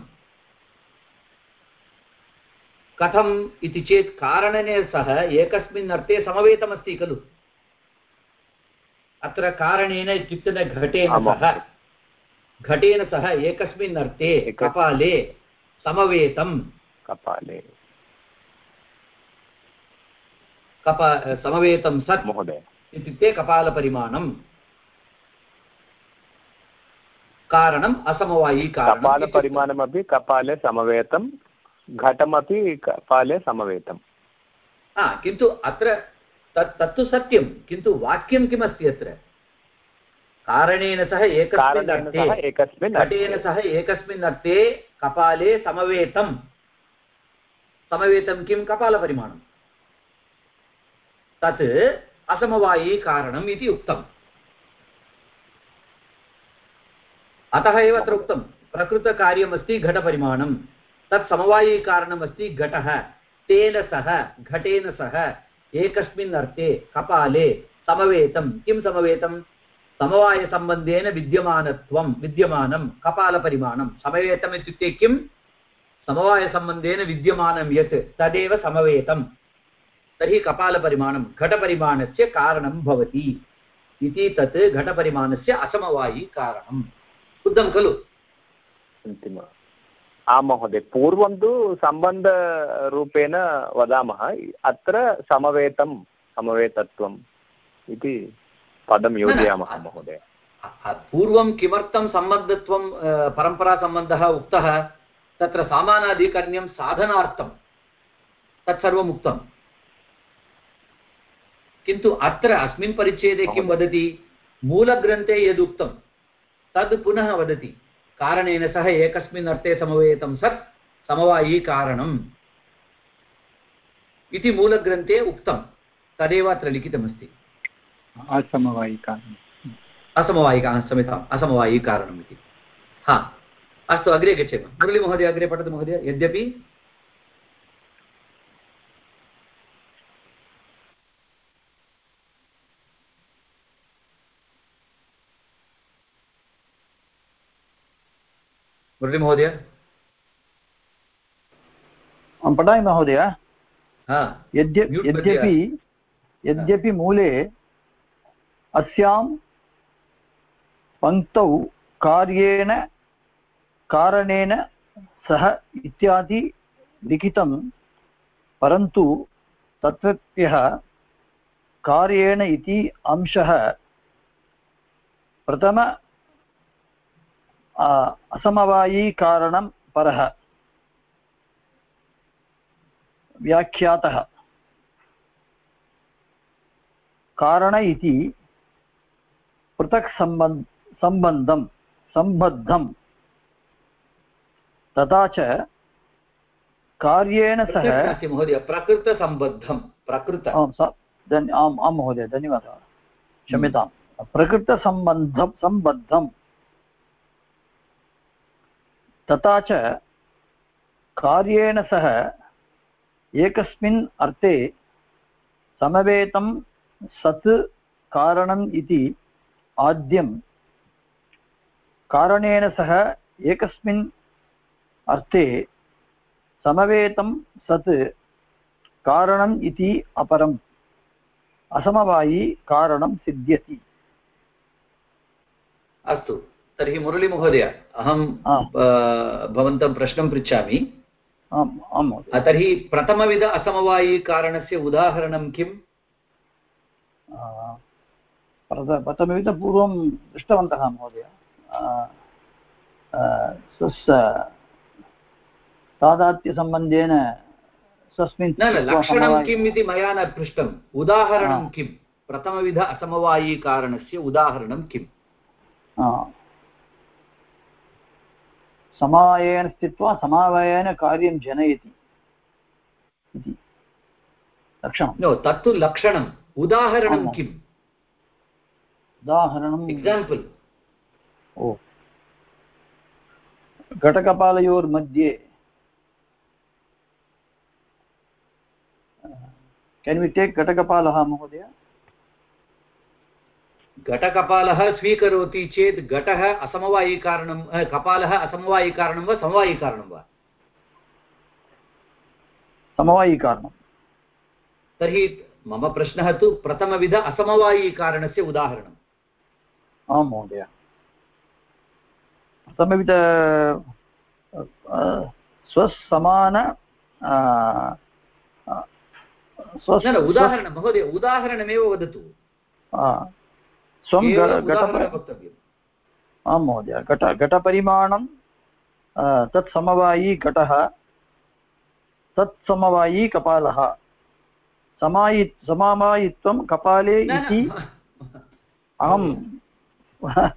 कथम् इति चेत् कारणेन सह एकस्मिन् अर्थे समवेतमस्ति खलु। अत्र कारणेन इत्युक्ते घटेन सह। घटेन सह एकस्मिन् अर्थे कपाले समवेतं कपाले। कप समवेतं सत् महोदय। इत्युक्ते कपालपरिमाणं कारणम् असमवायिकारणम् कपालपरिमाणमपि कपाले समवेतं घटमपि कपाले समवेतम्। हा किन्तु अत्र तत् तत्तु सत्यं किन्तु वाक्यं किमस्ति अत्र? कारणेन सह एकस्मिन् एकस्मिन् घटेन सह एकस्मिन् अर्थे कपाले समवेतं समवेतं किं? कपालपरिमाणं तत् असमवायिकारणम् इति उक्तम्। अतः एव अत्र उक्तं प्रकृतकार्यमस्ति घटपरिमाणं तत् समवायिकारणमस्ति घटः। तेन सह, घटेन सह, एकस्मिन् अर्थे कपाले समवेतं किं समवेतं समवायसम्बन्धेन विद्यमानत्वं, विद्यमानं, कपालपरिमाणं। समवेतम् इत्युक्ते किं? समवायसम्बन्धेन विद्यमानं यत्, तदेव समवेतं। तर्हि कपालपरिमाणं घटपरिमाणस्य कारणं भवति। इति तत् घटपरिमाणस्य असमवायिकारणम् बुद्धं खलु? आं महोदय, पूर्वं तु सम्बन्धरूपेण वदामः, अत्र समवेतं, समवेतत्वम् इति। पदं योजयामः महोदय। पूर्वं किमर्थं सम्बन्धत्वं परम्परासम्बन्धः उक्तः तत्र सामानाधिकरण्यं साधनार्थं तत्सर्वम् उक्तं किन्तु अत्र अस्मिन् परिच्छेदे किं वदति? मूलग्रन्थे यदुक्तं तद् पुनः वदति। कारणेन सह एकस्मिन् अर्थे समवेतं सत् समवायीकारणम् इति मूलग्रन्थे उक्तं तदेव अत्र लिखितमस्ति। असमवायिकारणम् असमवायिका क्षम्यताम् असमवायिकारणम् इति हा अस्तु अग्रे गच्छेम। मुरळीमहोदय अग्रे पठतु महोदय यद्यपि मुरळीमहोदय पठामि महोदय। हा यद्य यद्यपि यद्यपि मूले अस्यां पङ्क्तौ कार्येण, कारणेन सह इत्यादि लिखितं, परन्तु तत्रत्यः कार्येण इति अंशः प्रथम असमवायीकारणं परः। व्याख्यातः। कारण इति पृथक् सम्बन्ध सम्बन्धं सम्बद्धं तथा च कार्येण सह महोदय प्रकृतसम्बद्धं प्रकृत। आम् आं महोदय धन्यवादः। क्षम्यतां प्रकृतसम्बन्धं सम्बद्धं तथा च कार्येण सह एकस्मिन् अर्थे समवेतं सत् कारणम् इति आद्यं कारणेन सह एकस्मिन् अर्थे समवेतं सत् कारणम् इति अपरम्। असमवायी कारणं सिद्ध्यति। अस्तु तर्हि मुरळीमहोदय अहं भवन्तं प्रश्नं पृच्छामि। तर्हि प्रथमविध असमवायिकारणस्य उदाहरणं किम्? आ, प्रथ- प्रथमविधपूर्वं दृष्टवन्तः महोदय। स्वस्य तादात्म्यसम्बन्धेन स्वस्मिन् लक्षणं किम् इति मया न पृष्टम्। उदाहरणं. किम्? प्रथमविध असमवायिकारणस्य उदाहरणं किम्? आ. समवायेन स्थित्वा समवायेन कार्यं जनयति। इति। लक्षणं तत्तु लक्षणम्। उदाहरणं किम्? उदाहरणम् एक्साम्पल् ओ। घटकपालयोर्मध्ये केन् वि टेक् घटकपालः महोदय? घटकपालः स्वीकरोति चेत् घटः असमवायिकारणं कपालः असमवायिकारणं वा समवायिकारणं वा? समवायिकारणं तर्हि मम प्रश्नः तु प्रथमविध असमवायिकारणस्य उदाहरणम्। आं महोदय प्रथमविध स्वसमान उदाहरणं महोदय उदाहरणमेव वदतु स्वं आं महोदय घट घटपरिमाणं तत् समवायी घटः तत् समवायी कपालः समायि समावायित्वं कपाले इति अहं न,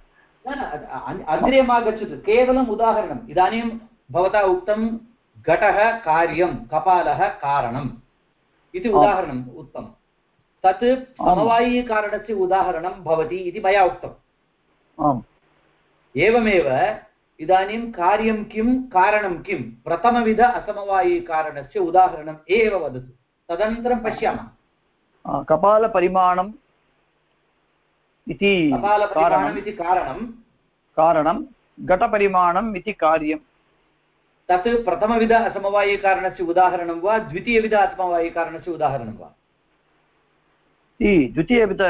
न, अ- अग्रे मा गच्छतु केवलम् उदाहरणम्। इदानीं भवता उक्तं घटः कार्यं कपालः कारणम् इति उदाहरणम् उक्तं तत् समवायीकारणस्य उदाहरणं भवति इति मया उक्तम् एवमेव इदानीं कार्यं किं कारणं किं प्रथमविध असमवायीकारणस्य उदाहरणम् एव वदतु। तदनन्तरं पश्यामः। आ, कपालपरिमाणम् इति कारणं कारणं घटपरिमाणम् इति कार्यं तत् प्रथमविध असमवायीकारणस्य उदाहरणं वा द्वितीयविध असमवायीकारणस्य उदाहरणं वा? द्वितीयविध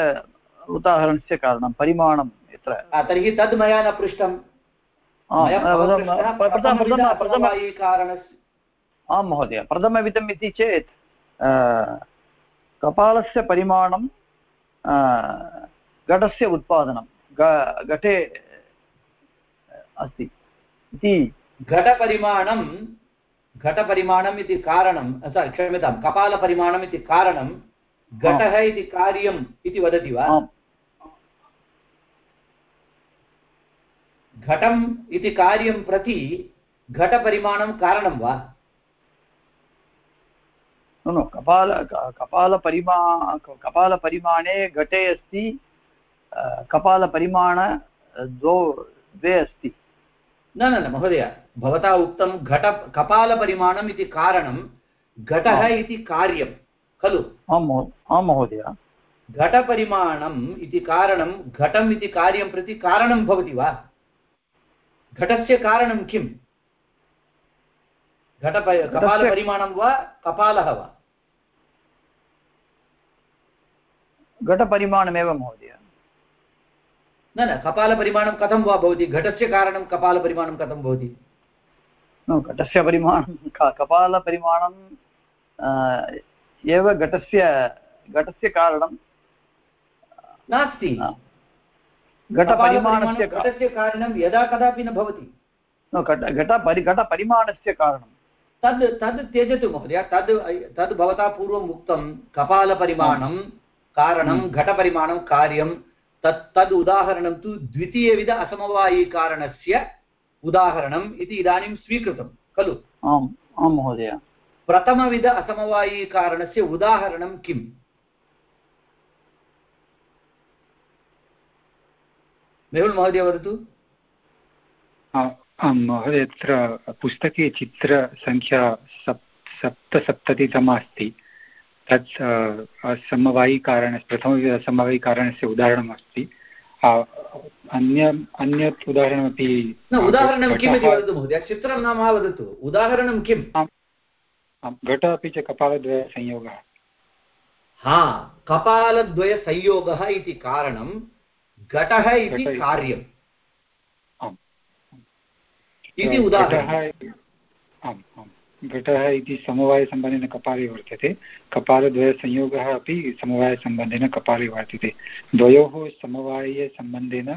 उदाहरणस्य कारणं परिमाणं यत्र। तर्हि तद् मया न पृष्टं आं महोदय प्रथमविधम् इति चेत् कपालस्य परिमाणं घटस्य उत्पादनं घटे अस्ति। इति घटपरिमाणं घटपरिमाणम् इति कारणं सारि क्षम्यतां कपालपरिमाणम् इति कारणं घटः इति कार्यम् इति वदति वा? घटम् इति कार्यं प्रति घटपरिमाणं कारणं वा? नो नो कपाल कपालपरिमा कपालपरिमाणे घटे अस्ति कपालपरिमाण द्वौ द्वे अस्ति। न न न महोदय भवता उक्तं घट कपालपरिमाणम् इति कारणं घटः इति कार्यं खलु? आं महोदय। घटपरिमाणम् इति कारणं घटम् इति कार्यं प्रति कारणं भवति वा? घटस्य कारणं किम्? घटप कपालपरिमाणं वा कपालः वा? घटपरिमाणमेव महोदय। न न कपालपरिमाणं कथं वा भवति? घटस्य कारणं कपालपरिमाणं कथं भवति? घटस्य परिमाणं कपालपरिमाणं एव घटस्य घटस्य कारणं नास्ति। घटपरिमाणस्य घटस्य कारणं यदा कदापि न भवति। घटपरि घटपरिमाणस्य कारणं। तद् तद् त्यजतु महोदय तद् तद् भवता पूर्वम् उक्तं कपालपरिमाणं कारणं घटपरिमाणं कार्यं तत् तद् उदाहरणं तु द्वितीयविध असमवायीकारणस्य उदाहरणम् इति इदानीं स्वीकृतं खलु आम् आं महोदय प्रथमविध असमवायीकारणस्य उदाहरणं किम् मेहुल् महोदय वदतु आ- आं महोदय अत्र पुस्तके चित्रसङ्ख्या सप् सप्तसप्ततितमा अस्ति तत् अ, समवायिकारण प्रथमविध समवायिकारणस्य उदाहरणमस्ति। अन्य अन्यत् उदाहरणमपि न उदाहरणं किमिति वदतु महोदय? चित्रं नाम वदतु। उदाहरणं किम्? आम्, घट अपि च कपालद्वयसंयोगः। हा कपालद्वयसंयोगः इति कारणं घटः इति कार्यम्। इति घटः उदाहरणम् आम् आम्। घटः इति समवायसम्बन्धेन कपाले वर्तते। कपालद्वयसंयोगः अपि समवायसम्बन्धेन कपाले वर्तते। द्वयोः समवायसम्बन्धेन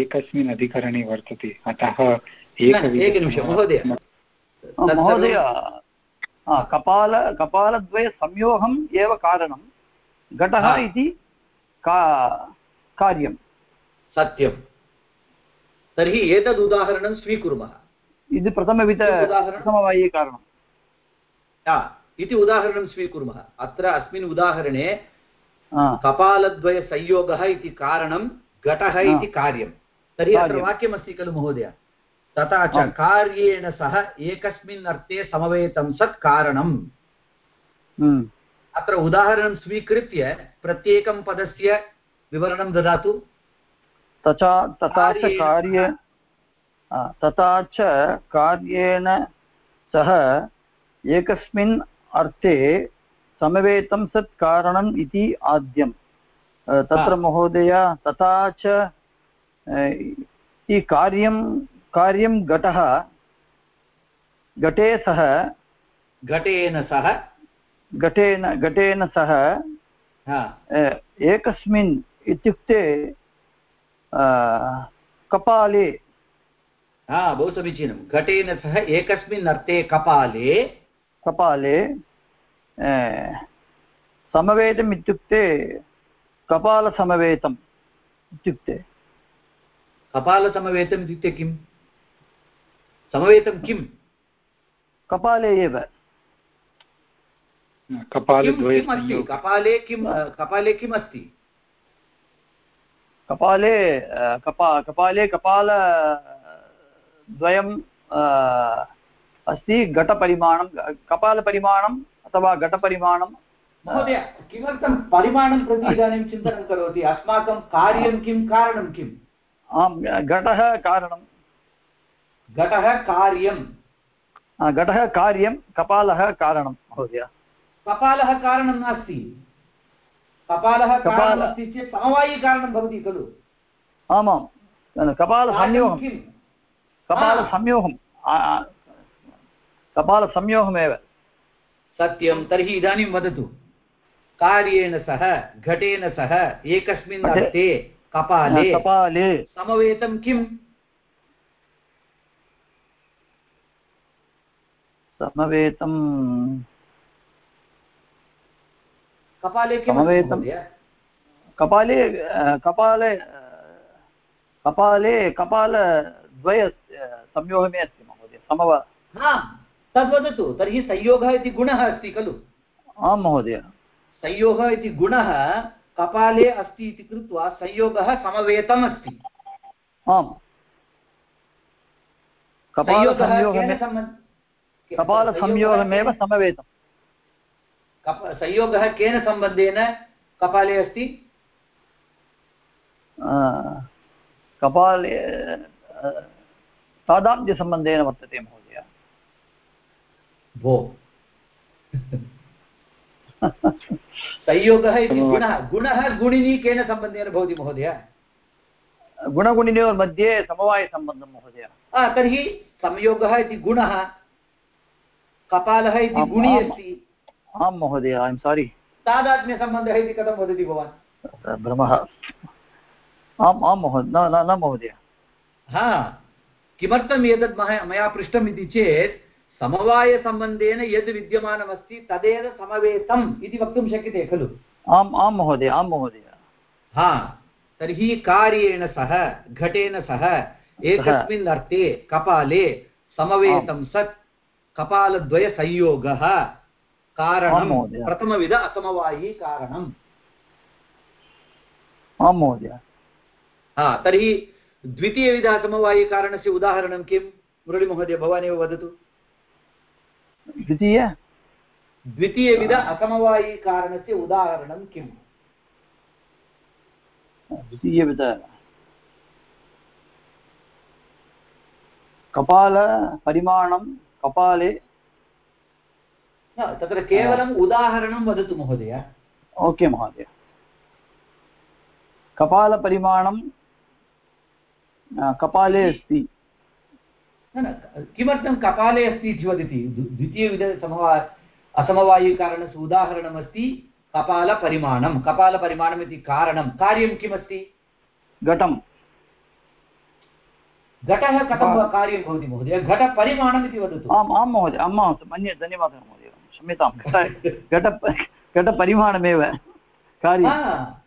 एकस्मिन् अधिकरणे वर्तते। अतः एकनिमिषं महोदय। कपाल कपालद्वयसंयोगम् एव कारणं। घटः इति का कार्यं सत्यं तर्हि एतद् उदाहरणं स्वीकुर्मः। इति प्रथमविध हा, इति उदाहरणं स्वीकुर्मः। अत्र अस्मिन् उदाहरणे कपालद्वयसंयोगः इति कारणं घटः इति कार्यं। तर्हि अत्र वाक्यमस्ति खलु महोदय? तथा च कार्येण सह एकस्मिन् अर्थे समवेतं सत् कारणम्। हम्म। अत्र उदाहरणं स्वीकृत्य प्रत्येकं पदस्य विवरणं ददातु। तथा तथा च कार्ये तथा च कार्येण सह एकस्मिन् अर्थे समवेतं सत् कारणम् इति आद्यम्। अ, तत्र महोदय तथा च कार्यं कार्यं घटः घटे सह घटेन सह। घटेन घटेन सह एकस्मिन् इत्युक्ते कपाले हा बहु समीचीनं घटेन सह एकस्मिन् अर्थे कपाले कपाले समवेतम् इत्युक्ते कपालसमवेतम् इत्युक्ते। कपालसमवेतम् इत्युक्ते किं समवेतं किं कपाले एव। अस्ति? कपाले किं कपाले किम् अस्ति? कपाले कपा कपाले कपाल द्वयं अस्ति घटपरिमाणं कपालपरिमाणम् अथवा घटपरिमाणं महोदय किमर्थं परिमाणं प्रति इदानीं चिन्तनं करोति? अस्माकं कार्यं किं कारणं किम् आम् घटः कारणं घटः कार्यं घटः कार्यं कपालः कारणं महोदय। कपालः कारणं नास्ति। कपालः कपाल- कारणमस्ति चेत् समवायिकारणं भवति खलु। आमां कपालसंयोगं किं कपालसंयोगं कपालसंयोगमेव। सत्यं तर्हि इदानीं वदतु। कार्येण सह घटेन सह एकस्मिन् अर्थे कपाले। कपाले। समवेतं किम्? समवेतं कपाले समवेतं- कपाले कपाले अ, कपाले अ, संयोगमे अस्ति महोदय समव हा तद्वदतु तर्हि संयोगः इति गुणः अस्ति खलु? आं महोदय। संयोगः इति गुणः कपाले अस्ति इति कृत्वा संयोगः समवेतम् अस्ति। आम्। कपालसंयोगमेव समवेतं कप संयोगः केन सम्बन्धेन कपाले अस्ति? कपाले तादात्म्यसम्बन्धेन वर्तते महोदय भो संयोगः इति गुणः गुणः गुणिनी केन सम्बन्धेन भवति महोदय गुणगुणिनोर्मध्ये समवायसम्बन्धं महोदय तर्हि संयोगः इति गुणः कपालः इति गुणि अस्ति आं महोदय ऐ एम् सारी तादात्म्यसम्बन्धः इति कथं वदति भवान् भ्रमः आम् आं महोदय न न न महोदय हा किमर्थम् एतत् मया पृष्टम् इति चेत् समवायसम्बन्धेन यद् विद्यमानमस्ति तदेव समवेतम् इति वक्तुं शक्यते खलु? आम् आं महोदय आं महोदय। हा तर्हि कार्येण सह घटेन सह एकस्मिन् अर्थे कपाले समवेतं सत् कपालद्वयसंयोगः कारणं। प्रथमविध असमवायी कारणम्। आं महोदय। हा तर्हि द्वितीयविध असमवायिकारणस्य उदाहरणं किं मुरळीमहोदय भवानेव वदतु। द्वितीय? द्वितीयविध असमवायिकारणस्य उदाहरणं किम्? द्वितीयविध कपालपरिमाणं कपाले तत्र केवलम् उदाहरणं वदतु महोदय। ओके महोदय। कपालपरिमाणं कपाले अस्ति। किमर्थं कपाले अस्ति इति वदति? द्वि- द्वितीयविधसमवा असमवायिकारणस्य उदाहरणमस्ति कपालपरिमाणं। कपालपरिमाणम् इति कारणं। कार्यं किमस्ति? घटं। घटः कथं कार्यं भवति महोदय? घटपरिमाणम् इति वदतु। आम् आं महोदय आम् आम् मन्ये धन्यवादः महोदय। क्षम्यतां। घट घट घटपरिमाणमेव कार्यं।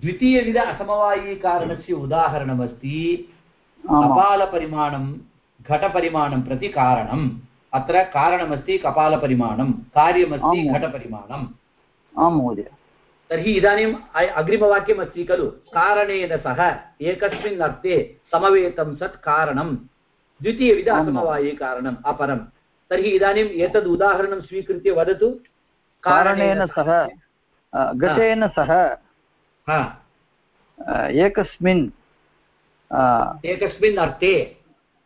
द्वितीयविध असमवायिकारणस्य उदाहरणमस्ति आमाम् कपालपरिमाणं घटपरिमाणं प्रति कारणम् अत्र कारणमस्ति कपालपरिमाणं कार्यमस्ति घटपरिमाणम् आं महोदय। तर्हि इदानीम् अय- अग्रिमवाक्यमस्ति खलु। कारणेन सह एकस्मिन् अर्थे समवेतं सत् कारणं। द्वितीयविध। असमवायिकारणम् अपरं। तर्हि इदानीम् एतद् उदाहरणं स्वीकृत्य वदतु। कारणेन सह घटेन सह हा, एकस्मिन् एकस्मिन् अर्थे।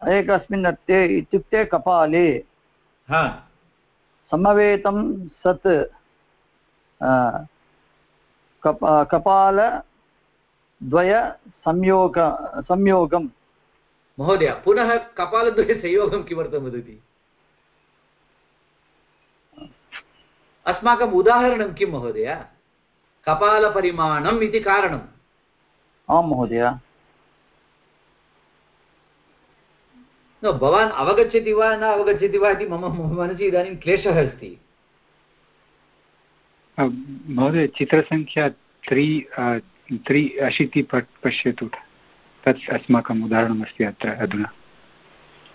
एकस्मिन् अर्थे इत्युक्ते कपाले हा। समवेतं सत् कप कपालद्वय संयोग संयोगं महोदय पुनः कपालद्वयसंयोगं किमर्थं वदति? अस्माकम् उदाहरणं किं महोदय? कपालपरिमाणम् इति कारणम्। आं महोदय। भवान् अवगच्छति वा न अवगच्छति वा इति मम मनसि इदानीं क्लेशः अस्ति। महोदय चित्रसङ्ख्या त्रि त्रि अशीति पश्यतु। तत् अस्माकम् उदाहरणमस्ति अत्र अधुना।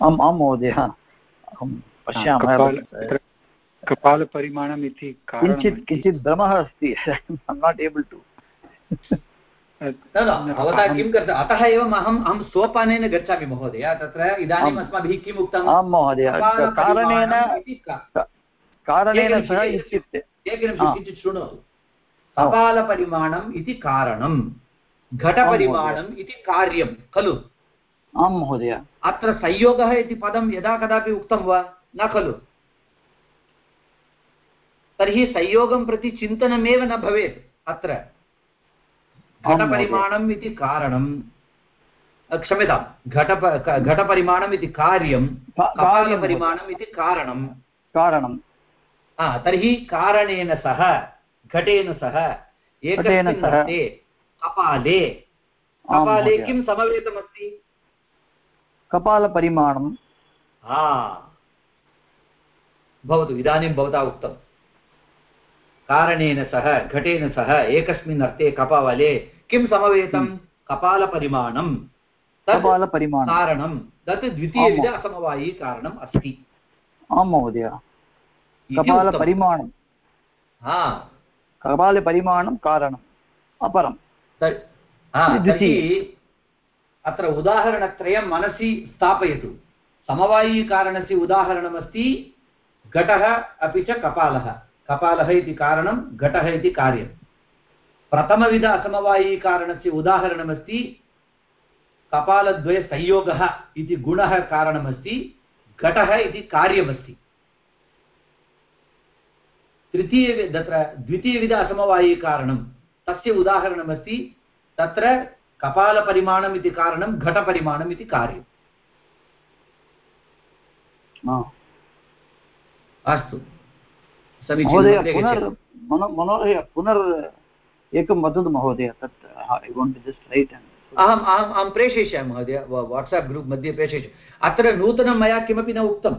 आम् आं महोदय। अहं पश्यामः। कपालपरिमाणम् इति किञ्चित् किञ्चित् भ्रमः अस्ति। नाट् एबल् टु न न भवता किं कर्तव्यम् अतः एव अहम् अहं सोपानेन गच्छामि महोदय। तत्र इदानीम् अस्माभिः किम् उक्तम्? आं महोदय। कारणेन कारणेन सह इत्युक्ते एकनिमिषं किञ्चित् शृणोतु। कपालपरिमाणम् इति कारणं घटपरिमाणम् इति कार्यं खलु? आं महोदय। अत्र संयोगः इति पदं यदा कदापि उक्तं वा? न खलु? तर्हि संयोगं प्रति चिन्तनमेव न भवेत् अत्र। घटपरिमाणम् इति कारणं क्षम्यतां। घटप घटपरिमाणम् इति कार्यं कपालपरिमाणम् इति कारणं कारणं तर्हि कारणेन सह घटेन सह एकस्मिन् कपाले। कपाले किं समवेतमस्ति? कपालपरिमाणं हा। भवतु इदानीं भवता उक्तं कारणेन सह घटेन सह एकस्मिन् अर्थे कपाले किं समवेतं? हम्म। कपालपरिमाणं। कपालपरिमाणं। कारणं। तत् द्वितीयविध असमवायी कारणम् अस्ति। आं महोदय। कपालपरिमाणं। हा। कपालपरिमाणं कारणम्। अपरं अत्र उदाहरणत्रयं मनसि स्थापयतु। समवायीकारणस्य उदाहरणमस्ति घटः अपि च कपालः। कपालः इति कारणं घटः इति कार्यं। प्रथमविध असमवायीकारणस्य उदाहरणमस्ति कपालद्वयसंयोगः इति गुणः कारणमस्ति घटः इति कार्यमस्ति। तृतीय तत्र द्वितीयविध असमवायीकारणं तस्य उदाहरणमस्ति तत्र कपालपरिमाणम् इति कारणं घटपरिमाणम् इति कार्यम्। अस्तु। समीचीनं महोदय पुनर् एकं वदतु महोदय तत् अहम् अहम् अहं प्रेषयिष्यामि महोदय वाट्साप् ग्रूप् मध्ये प्रेषयिष्यामि। अत्र नूतनं मया किमपि न उक्तं।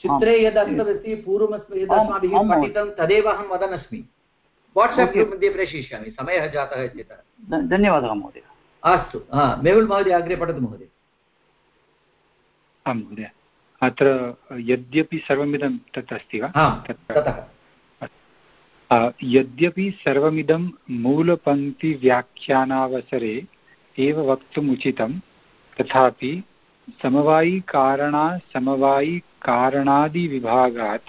चित्रे यद् अस्ति पूर्वमस्मि यद् अस्माभिः पठितं तदेव अहं वदन् अस्मि वाट्साप् ग्रूप् मध्ये प्रेषयिष्यामि समयः जातः इत्यतः। धन्यवादः महोदय। अस्तु हा मेहुल् महोदय अग्रे पठतु महोदय। आं महोदय। अत्र यद्यपि सर्वमिदं तत् अस्ति वा? यद्यपि सर्वमिदं मूलपङ्क्तिव्याख्यानावसरे एव वक्तुम् उचितं तथापि समवायिकारणा समवायिकारणादिविभागात्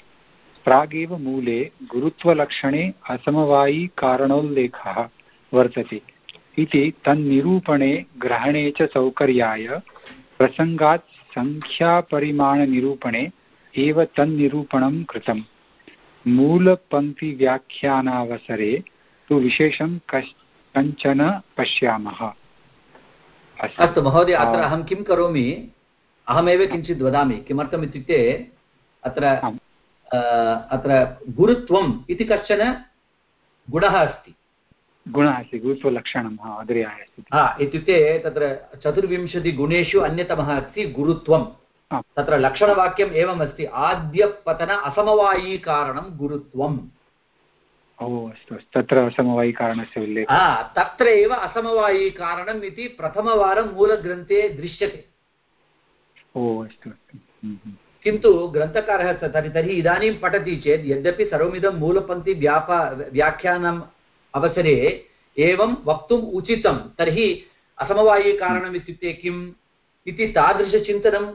प्रागेव मूले गुरुत्वलक्षणे असमवायिकारणोल्लेखः वर्तते। इति तन्निरूपणे ग्रहणे च सौकर्याय प्रसङ्गात् सङ्ख्यापरिमाणनिरूपणे एव तन्निरूपणं कृतम्। मूलपङ्क्तिव्याख्यानावसरे तु विशेषं कञ्चन पश्यामः। अस्तु महोदय अत्र अहं किं करोमि? अहमेव किञ्चित् वदामि किमर्थम् इत्युक्ते अत्र अत्र गुरुत्वम् इति कश्चन गुणः अस्ति। गुणः अस्ति गुरुत्वलक्षणं हा अग्रे आयाति हा इत्युक्ते तत्र चतुर्विंशतिगुणेषु अन्यतमः अस्ति गुरुत्वं तत्र लक्षणवाक्यम् एवम् अस्ति आद्यपतन असमवायीकारणं गुरुत्वम्। ओ अस्तु तत्र असमवायीकारणस्य उल्लेखः। तत्र एव असमवायीकारणम् इति प्रथमवारं मूलग्रन्थे दृश्यते। ओ अस्तु अस्तु। हम्म, हम्म। किन्तु ग्रन्थकारः तर्हि तर्हि इदानीं पठति चेत् यद्यपि सर्वमिदं मूलपङ्क्ति व्यापा व्याख्यानम् अवसरे एवं वक्तुम् उचितं। तर्हि असमवायिकारणम् इत्युक्ते किम्? इति तादृशचिन्तनं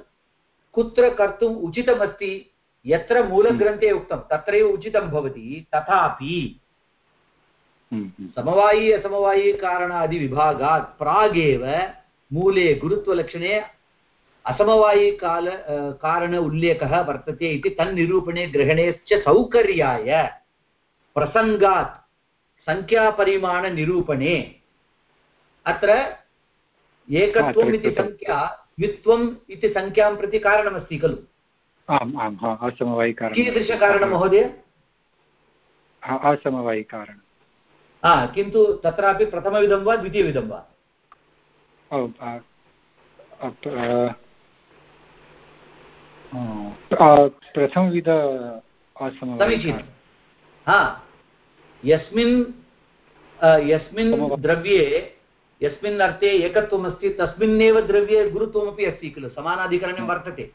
कुत्र कर्तुम् उचितमस्ति? यत्र मूलग्रन्थे उक्तं तत्रैव उचितं भवति। तथापि समवायी असमवायिकारणादिविभागात् प्रागेव मूले गुरुत्वलक्षणे असमवायिकाल कारण उल्लेखः वर्तते इति तन्निरूपणे ग्रहणे च सौकर्याय प्रसङ्गात् सङ्ख्यापरिमाणनिरूपणे अत्र एकत्वम् इति सङ्ख्या द्वित्वम् इति सङ्ख्यां प्रति कारणमस्ति खलु। आम् आम् असमवायिकारणं कीदृशकारणं महोदय? असमवायिकारणं हा किन्तु तत्रापि प्रथमविधं वा द्वितीयविधं वा? प्रथमविध समीचीनं। हा। यस्मिन् यस्मिन् द्रव्ये यस्मिन् अर्थे एकत्वम् अस्ति तस्मिन्नेव द्रव्ये गुरुत्वमपि अस्ति खलु समानाधिकरणं वर्तते।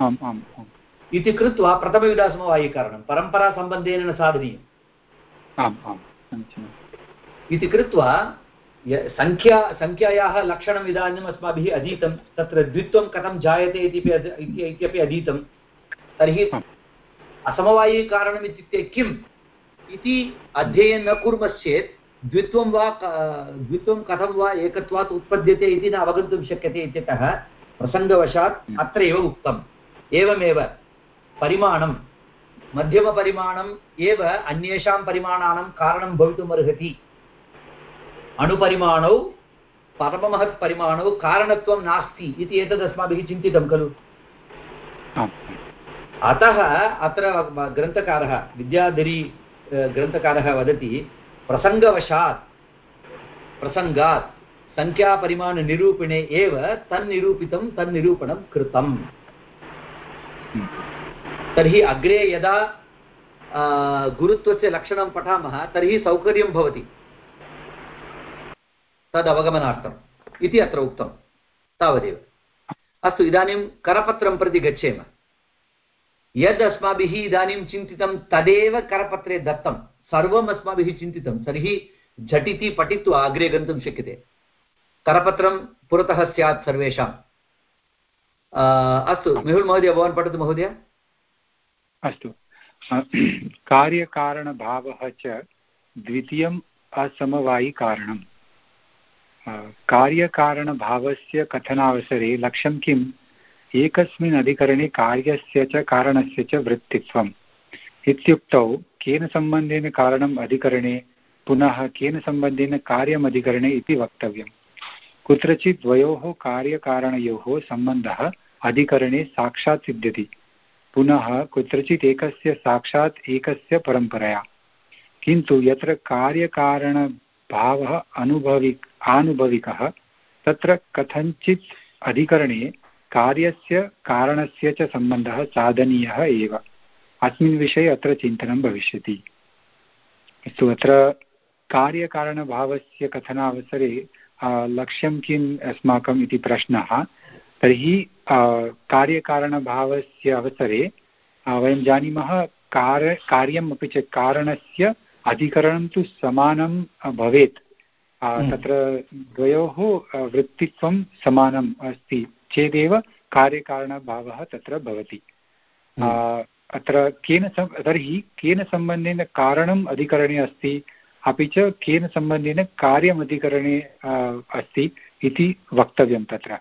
आम् आम् आम्। इति कृत्वा प्रथमविधासमवायीकरणं परम्परासम्बन्धेन न साधनीयम्। आम् आम् समीचीनम्। इति कृत्वा सङ्ख्या सङ्ख्यायाः लक्षणम् इदानीम् अस्माभिः अधीतं तत्र द्वित्वं कथं जायते इत्यपि अधीतं। तर्हि असमवायीकारणम् इत्युक्ते किम्? इति अध्ययनं न कुर्मश्चेत् द्वित्वं वा द्वित्वं कथं वा एकत्वात् उत्पद्यते इति न अवगन्तुं शक्यते इत्यतः प्रसङ्गवशात् अत्र एव उक्तम्। एवमेव परिमाणं मध्यमपरिमाणम् एव अन्येषां परिमाणानां कारणं भवितुमर्हति। अणुपरिमाणौ परममहत्परिमाणौ कारणत्वं नास्ति इति एतद् अस्माभिः चिन्तितं खलु। अतः अत्र ग्रन्थकारः विद्याधरी ग्रन्थकारः वदति प्रसङ्गवशात् प्रसङ्गात् सङ्ख्यापरिमाणनिरूपणे एव तन्निरूपितं तन्निरूपणं कृतम्. तर्हि अग्रे यदा गुरुत्वस्य लक्षणं पठामः तर्हि सौकर्यं भवति। तदवगमनार्थम्। इति अत्र उक्तं। तावदेव। अस्तु इदानीं करपत्रं प्रति गच्छेम। यद् अस्माभिः इदानीं चिन्तितं तदेव करपत्रे दत्तं। सर्वम् अस्माभिः चिन्तितं। तर्हि झटिति पठित्वा अग्रे गन्तुं शक्यते। करपत्रं पुरतः स्यात् सर्वेषाम् अस्तु, मेहुल् महोदय, भवान् पठतु महोदय। अस्तु। कार्यकारणभावः च द्वितीयम् असमवायिकारणम्। कार्यकारणभावस्य कथनावसरे लक्ष्यं किम्? एकस्मिन् अधिकरणे कार्यस्य च कारणस्य च वृत्तित्वम्। इत्युक्तौ, केन सम्बन्धेन कारणम् अधिकरणे, पुनः केन सम्बन्धेन कार्यम् अधिकरणे इति वक्तव्यम्। कुत्रचित् द्वयोः कार्यकारणयोः सम्बन्धः अधिकरणे साक्षात् सिद्ध्यति। पुनः कुत्रचित् एकस्य साक्षात् एकस्य परम्परया। किन्तु यत्र कार्यकारणभावः अनुभवि आनुभविकः, तत्र कथञ्चित् अधिकरणे कार्यस्य कारणस्य च सम्बन्धः साधनीयः एव। अस्मिन् विषये अत्र चिन्तनं भविष्यति। अस्तु अत्र कार्यकारणभावस्य कथनावसरे लक्ष्यं किम् अस्माकम् इति प्रश्नः। तर्हि कार्यकारणभावस्य अवसरे वयं जानीमः कार्य कार्यम् अपि च कारणस्य अधिकरणं तु समानं भवेत्। हम्म। तत्र द्वयोः वृत्तित्वं समानम् अस्ति। चेदेव कार्यकारणभावः तत्र भवति। हम्म। अत्र केन तर्हि केन सम्बन्धेन कारणम् अधिकरणे अस्ति अपि च केन सम्बन्धेन कार्यम् अधिकरणे अस्ति इति वक्तव्यं तत्र।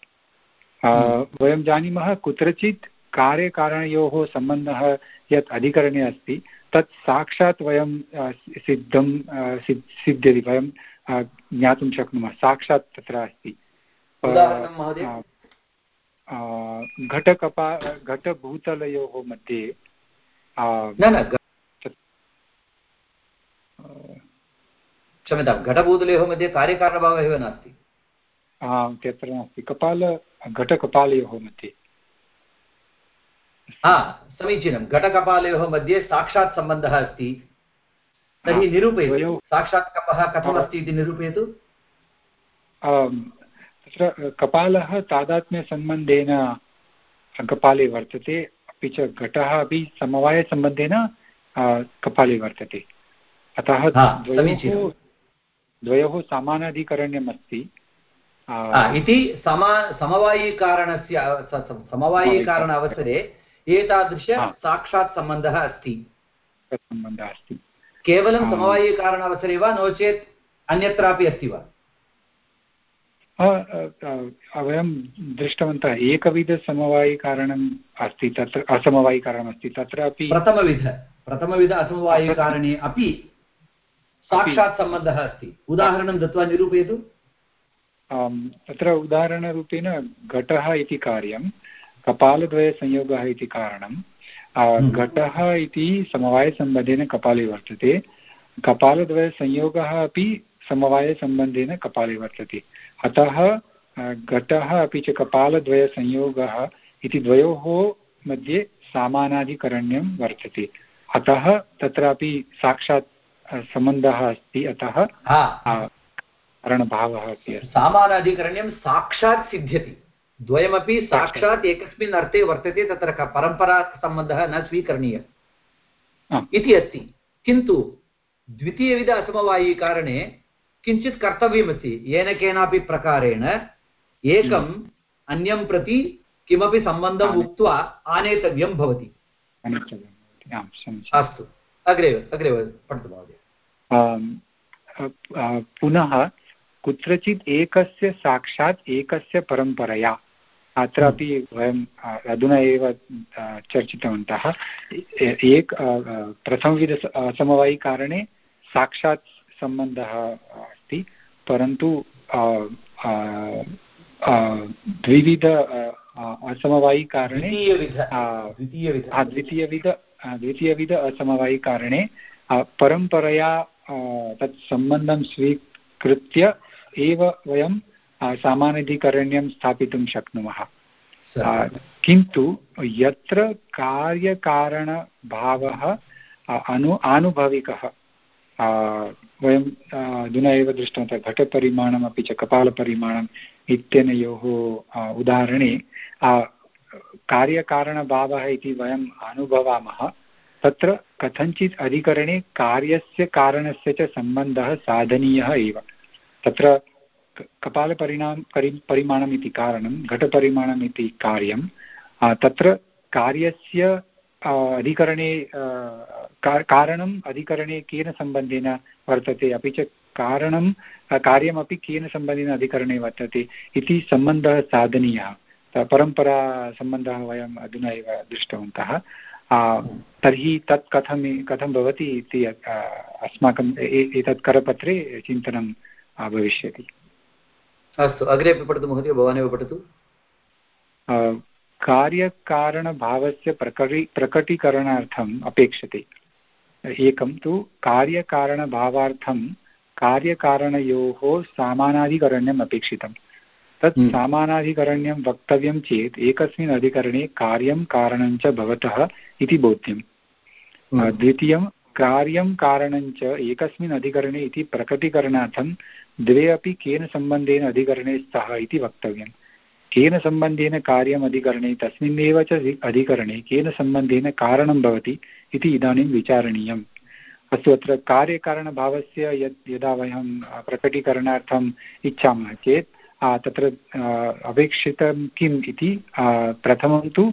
हम्म। वयं जानीमः कुत्रचित् कार्यकारणयोः सम्बन्धः यत् अधिकरणे अस्ति तत् साक्षात् वयं सिद्धं सिद्ध्यति वयं ज्ञातुं शक्नुमः। साक्षात् तत्र अस्ति। घटकपा घटभूतलयोः मध्ये क्षम्यतां घटभूतलयोः मध्ये कार्यकारणभावः एव नास्ति तत्र नास्ति कपाल घटकपालयोः मध्ये हा समीचीनं घटकपालयोः मध्ये साक्षात् सम्बन्धः अस्ति तर्हि निरूपयतु साक्षात् कपः कथमस्ति इति निरूपयतु तत्र कपालः तादात्म्यसम्बन्धेन कपाले वर्तते अपि च घटः अपि समवायसम्बन्धेन कपाले वर्तते। अतः द्वयोः द्वयोः समानाधिकरण्यम् अस्ति। इति समा समवायीकारणस्य समवायीकारण अवसरे एतादृश साक्षात् सम्बन्धः अस्ति। सम्बन्धः अस्ति। केवलं समवायीकारण अवसरे वा नो चेत् अन्यत्रापि अस्ति वा? वयं दृष्टवन्तः एकविधसमवायिकारणम् अस्ति तत्र असमवायिकारणम् अस्ति तत्रापि प्रथमविध प्रथमविध असमवायिकारणे अपि साक्षात् सम्बन्धः अस्ति। उदाहरणं दत्त्वा निरूपयतु। तत्र उदाहरणरूपेण घटः इति कार्यं कपालद्वयसंयोगः इति कारणं हम्म। घटः इति समवायसम्बन्धेन कपाले वर्तते कपालद्वयसंयोगः अपि समवायसम्बन्धेन कपाले वर्तते। अतः घटः अपि च कपालद्वयसंयोगः इति द्वयोः मध्ये सामानाधिकरण्यं वर्तते। अतः तत्रापि साक्षात् सम्बन्धः अस्ति। अतः कारणभावः अपि सामानाधिकरण्यं साक्षात् सिद्ध्यति। द्वयमपि साक्षात् एकस्मिन् अर्थे वर्तते तत्र परम्परासम्बन्धः न स्वीकरणीयः इति अस्ति। किन्तु द्वितीयविध असमवायिकारणे किञ्चित् कर्तव्यमस्ति। येन केनापि प्रकारेण एकम् हम्म। अन्यं प्रति किमपि सम्बन्धम् उक्त्वा आनेतव्यं भवति। अस्तु। अग्रे अग्रे पठतु महोदय। पुनः कुत्रचित् एकस्य साक्षात् एकस्य परम्परया। अत्रापि वयम् अधुना एव चर्चितवन्तः। एक प्रथमविध समवायिकारणे साक्षात् सम्बन्धः अस्ति परन्तु द्विविध असमवायिकारणे द्वितीयविध द्वितीयविध। असमवायिकारणे परम्परया तत् सम्बन्धं स्वीकृत्य एव वयं सामान्यधिकरण्यं स्थापितुं शक्नुमः। किन्तु यत्र कार्यकारणभावः अनु आनुभविकः वयं अधुना एव दृष्टवन्तः घटपरिमाणमपि च कपालपरिमाणम् इत्यनयोः उदाहरणे कार्यकारणभावः इति वयम् अनुभवामः, तत्र कथञ्चित् अधिकरणे कार्यस्य कारणस्य च सम्बन्धः साधनीयः एव। तत्र कपालपरिणाम, परि, परिमाणम् इति कारणं, घटपरिमाणम् इति कार्यं तत्र कार्यस्य अधिकरणे कारणम् अधिकरणे केन सम्बन्धेन वर्तते अपि च कारणं कार्यमपि केन सम्बन्धेन अधिकरणे वर्तते इति सम्बन्धः साधनीयः। परम्परासम्बन्धः वयम् अधुना एव दृष्टवन्तः। तर्हि तत् कथं कथं भवति इति अस्माकम् एतत् करपत्रे चिन्तनं भविष्यति अस्तु अग्रे पठतु महोदय भवानेव पठतु। कार्यकारणभावस्य प्रकटी प्रकटीकरणार्थम् अपेक्षते एकं तु कार्यकारणभावार्थं कार्यकारणयोः सामानाधिकरण्यम् अपेक्षितं तत् हम्म। सामानाधिकरण्यं वक्तव्यं चेत् एकस्मिन् अधिकरणे कार्यं कारणं च भवतः इति बोध्यम् हम्म। द्वितीयं कार्यं कारणं च एकस्मिन् अधिकरणे इति प्रकटीकरणार्थं द्वे अपि केन सम्बन्धेन अधिकरणे स्तः इति वक्तव्यं केन सम्बन्धेन कार्यम् अधिकरणे तस्मिन्नेव च अधिकरणे केन सम्बन्धेन कारणं भवति इति इदानीं विचारणीयम् अस्तु अत्र कार्यकारणभावस्य यत् यदा वयं प्रकटीकरणार्थम् इच्छामः चेत् तत्र अपेक्षितं किम् इति प्रथमं तु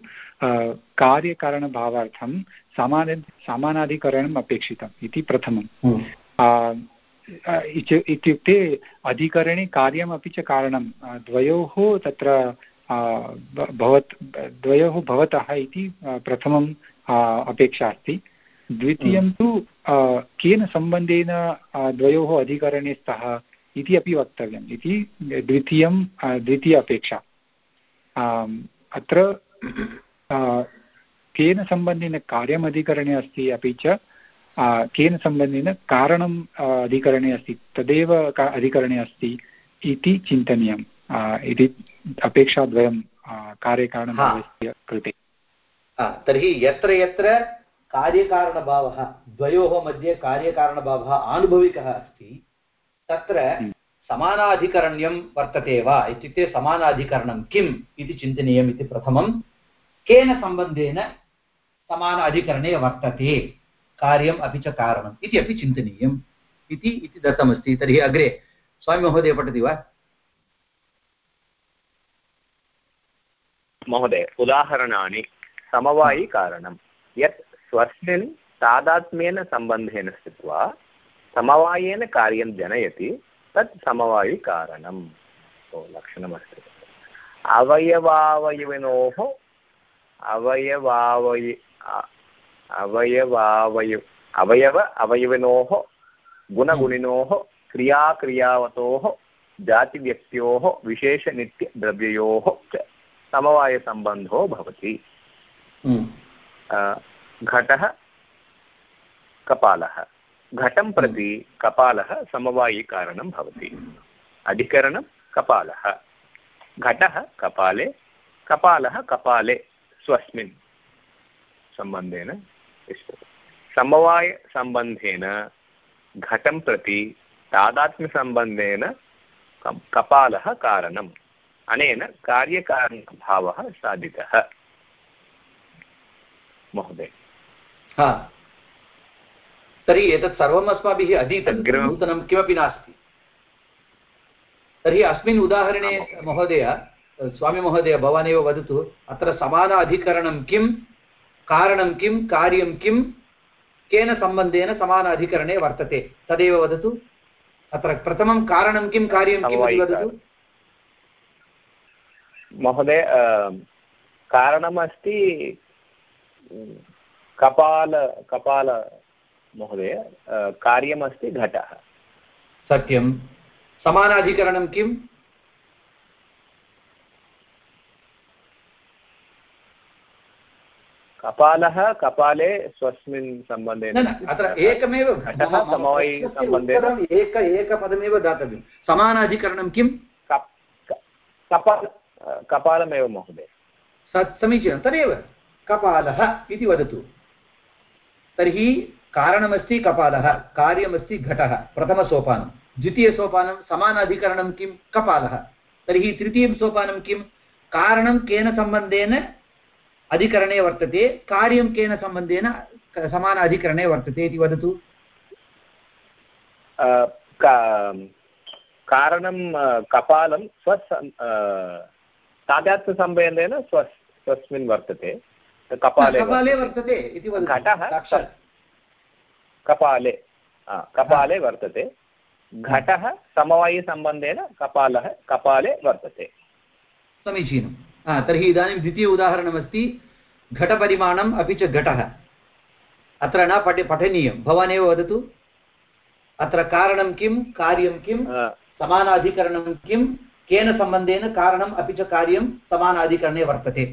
कार्यकारणभावार्थं सामान्य सामानाधिकरणम् अपेक्षितम् इति प्रथमं हम्म। इत्युक्ते अधिकरणे कार्यमपि च कारणं द्वयोः तत्र भवत् द्वयोः भवतः इति प्रथमम् अपेक्षा अस्ति। द्वितीयं तु केन सम्बन्धेन द्वयोः अधिकरणे स्तः इति अपि वक्तव्यम्। इति द्वितीयं द्वितीय अपेक्षा। अत्र केन सम्बन्धेन कार्यम् अधिकरणे अस्ति अपि च केन सम्बन्धेन कारणम् अधिकरणे अस्ति तदेव अधिकरणे अस्ति इति चिन्तनीयम्। इति अपेक्षाद्वयं कार्यकारणभावस्य कृते। तर्हि यत्र यत्र कार्यकारणभावः द्वयोः मध्ये कार्यकारणभावः आनुभविकः अस्ति तत्र हम्म। समानाधिकरण्यं वर्तते वा? इत्युक्ते समानाधिकरणं किम् इति चिन्तनीयम् इति प्रथमं केन सम्बन्धेन समान अधिकरणे वर्तते? कार्यम् अपि च कारणम् इति अपि चिन्तनीयम् इति इति दत्तमस्ति तर्हि अग्रे स्वामिमहोदय पठति वा महोदय उदाहरणानि समवायिकारणं यत् स्वस्मिन् तादात्म्येन सम्बन्धेन स्थित्वा समवायेन कार्यं जनयति तत् समवायिकारणम् ओ लक्षणमस्ति अवयवावयविनोः अवयवावय अवयवावयु अवयव अवयविनोः गुणगुणिनोः क्रियाक्रियावतोः जातिव्यक्त्योः विशेषनित्यद्रव्ययोः च समवायसम्बन्धो भवति। घटः कपालः घटं प्रति कपालः समवायिकारणं भवति अधिकरणं कपालः घटः कपाले कपालः कपाले स्वस्मिन् सम्बन्धेन समवायसम्बन्धेन घटं प्रति तादात्म्यसम्बन्धेन कपालः कारणम्। अनेन कार्यकारणभावः साधितः। महोदय। हा। तर्हि एतत् सर्वम् अस्माभिः अधीतं नूतनं किमपि नास्ति। तर्हि अस्मिन् उदाहरणे महोदय। स्वामिमहोदय भवानेव वदतु अत्र समान अधिकरणं किं कारणं किं कार्यं किं केन सम्बन्धेन समान अधिकरणे वर्तते। तदेव वदतु। अत्र प्रथमं कारणं किं कार्यं किम् इति वदतु। महोदय कारणमस्ति कपाल कपाल महोदय कार्यमस्ति घटः। सत्यं। समानाधिकरणं किम् कपालः कपाले स्वस्मिन् सम्बन्धेन अत्र एकमेव समवायिसम्बन्धेन एक एकपदमेव दातव्यं। समानाधिकरणं किं कपाल कपालमेव महोदय। समीचीनं। तदेव। कपालः इति वदतु। तर्हि कारणमस्ति कपालः कार्यमस्ति घटः प्रथमसोपानं। द्वितीयसोपानं समानाधिकरणं किं कपालः। तर्हि तृतीयं सोपानं किं कारणं केन सम्बन्धेन अधिकरणे वर्तते कार्यं केन सम्बन्धेन समान अधिकरणे वर्तते इति वदतु। कारणं कपालं स्व तादात्म्यसम्बन्धेन स्व स्वस्मिन् वर्तते। कपाले कपाले वर्तते। इति घटः कपाले कपाले वर्तते। घटः समवायिसम्बन्धेन कपालः कपाले वर्तते। समीचीनं तर्हि इदानीं द्वितीय उदाहरणमस्ति घटपरिमाणम् अपि च घटः। अत्र न पठ पठनीयं। भवानेव वदतु। अत्र कारणं किं कार्यं किं समानाधिकरणं किं केन सम्बन्धेन कारणम् अपि च कार्यं समानाधिकरणे वर्तते।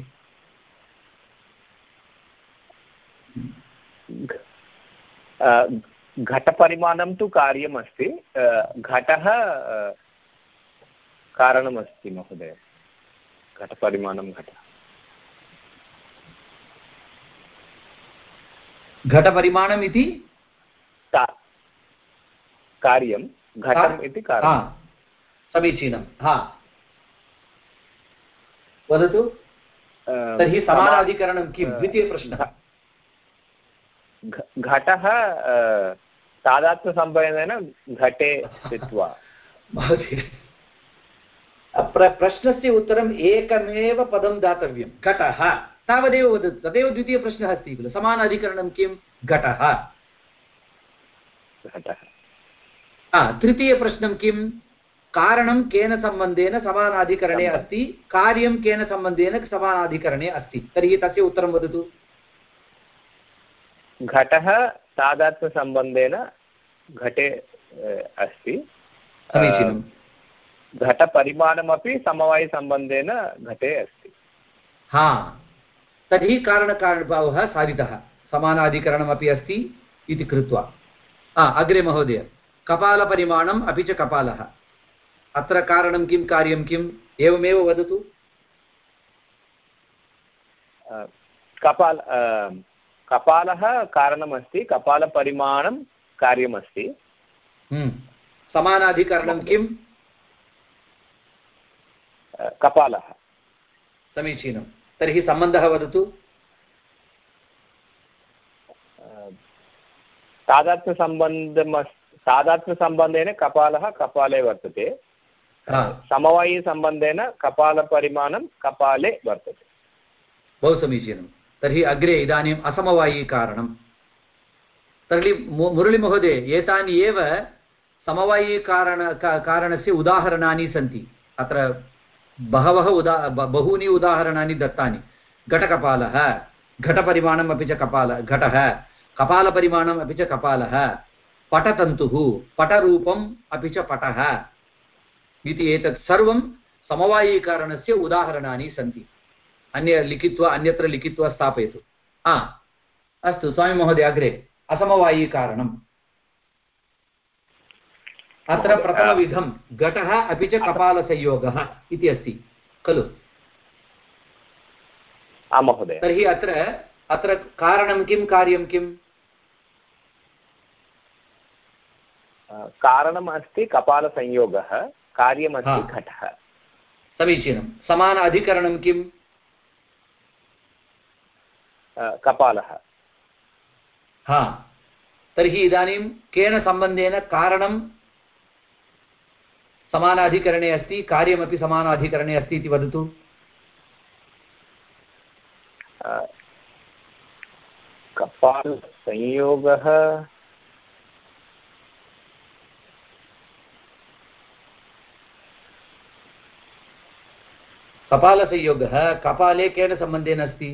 घटपरिमाणं तु कार्यमस्ति। घटः कारणमस्ति महोदय। घटपरिमाणं घट। घटपरिमाणम् इति? कार्यं घटम् इति कार्यं समीचीनं। हा। वदतु। तर्हि समानाधिकरणं किं? द्वितीयप्रश्नः घटः तादात्म्यसम्बन्धेन घटे स्थित्वा। महोदय प्रश्नस्य उत्तरम् एकमेव पदं दातव्यं घटः। तावदेव वदतु। तदेव द्वितीयप्रश्नः अस्ति खलु समानाधिकरणं किं घटः। तृतीयप्रश्नं किं कारणं केन सम्बन्धेन समानाधिकरणे अस्ति? कार्यं केन सम्बन्धेन समानाधिकरणे अस्ति? तर्हि तस्य उत्तरं वदतु। घटः तादात्म्यसम्बन्धेन घटे अस्ति। समीचीनं घटपरिमाणमपि समवायिसम्बन्धेन घटे अस्ति। हा तर्हि कारणकारणभावः साधितः। समानाधिकरणमपि अस्ति इति कृत्वा। अग्रे महोदय कपालपरिमाणम् अपि च कपालः। अत्र कारणं किं कार्यं किम् एवमेव वदतु। कपाल कपालः कारणमस्ति कपालपरिमाणं कार्यमस्ति। हम्म। समानाधिकरणं किम् कपालः। समीचीनं। तर्हि सम्बन्धः वदतु। तादात्म्यसम्बन्धमस् तादात्म्यसम्बन्धेन कपालः कपाले वर्तते। समवायिसम्बन्धेन कपालपरिमाणं कपाले वर्तते। बहु समीचीनं। तर्हि अग्रे इदानीम् असमवायीकारणं तर्हि मुरळीमहोदय एतानि एव समवायीकारण कारणस्य उदाहरणानि सन्ति। अत्र बहवः उदा बहूनि उदाहरणानि दत्तानि। घटकपालः, घटपरिमाणम् अपि च कपाल, घटः, कपालपरिमाणम् अपि च कपालः, पटतन्तुः, पटरूपम् अपि च पटः इति एतत् सर्वं समवायीकरणस्य उदाहरणानि सन्ति। अन्य लिखित्वा, अन्यत्र लिखित्वा स्थापयतु। हा, अस्तु, स्वामिमहोदय, अग्रे। असमवायिकारणम्। अत्र प्रथमविधं घटः अपि च कपालसंयोगः इति अस्ति खलु? आं महोदय। तर्हि अत्र अत्र कारणं किं कार्यं किम्? कारणम् अस्ति कपालसंयोगः कार्यमस्ति। घटः। समीचीनं। समान अधिकरणं किम्? कपालः। हा। तर्हि इदानीं केन सम्बन्धेन कारणं समानाधिकरणे अस्ति कार्यमपि समानाधिकरणे अस्ति इति वदतु। कपालसंयोगः कपालसंयोगः कपाले केन सम्बन्धेन अस्ति?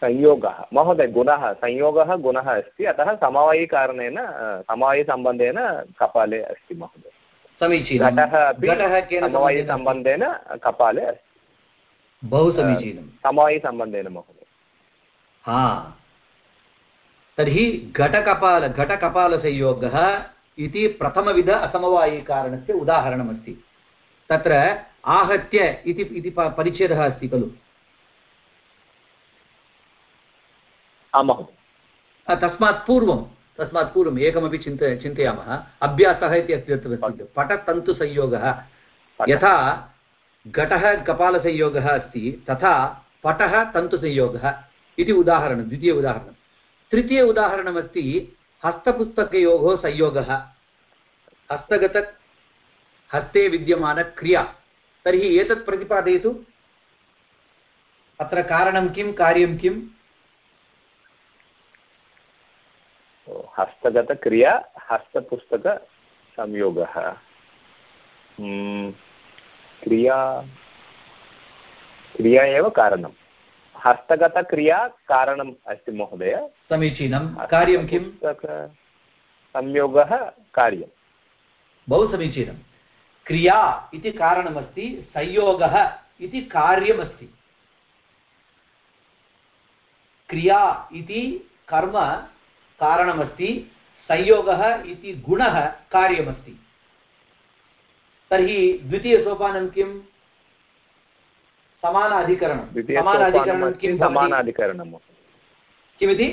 संयोगः। महोदय गुणः संयोगः गुणः अस्ति। अतः समवायिकारणेन समवायिसम्बन्धेन कपाले अस्ति महोदय। समीचीनं। घटः अपि समवायिसम्बन्धेन कपाले अस्ति। बहु समीचीनं। समवायिसम्बन्धेन महोदय। हा। तर्हि घटकपाल घटकपालसंयोगः इति प्रथमविध असमवायिकारणस्य उदाहरणमस्ति। तत्र आहत्य इति परिच्छेदः अस्ति खलु। आं महोदय। तस्मात् पूर्वं तस्मात् पूर्वम् एकमपि चिन्त चिन्तयामः। अभ्यासः इति अस्ति दत्तमस्ति पटतन्तुसंयोगः यथा घटः कपालसंयोगः अस्ति तथा पटः तन्तुसंयोगः इति उदाहरणं द्वितीय उदाहरणं। तृतीय उदाहरणमस्ति हस्तपुस्तकयोः संयोगः। हस्तगत हस्ते विद्यमानक्रिया तर्हि एतत् प्रतिपादयतु। अत्र कारणं किं कार्यं किम्? हस्तगतक्रिया हस्तपुस्तकसंयोगः। हम्म, क्रिया क्रिया एव कारणं हस्तगतक्रिया कारणम् अस्ति महोदय। समीचीनं। कार्यं किम्? संयोगः कार्यं बहु समीचीनं। क्रिया इति कारणमस्ति संयोगः इति कार्यमस्ति। क्रिया इति कर्म कारणमस्ति संयोगः इति गुणः कार्यमस्ति। तर्हि द्वितीयसोपानं किं समानाधिकरणं। समानाधिकरणं किं द्वितीयसोपानमस्ति भवति? समानाधिकरणं किमिति?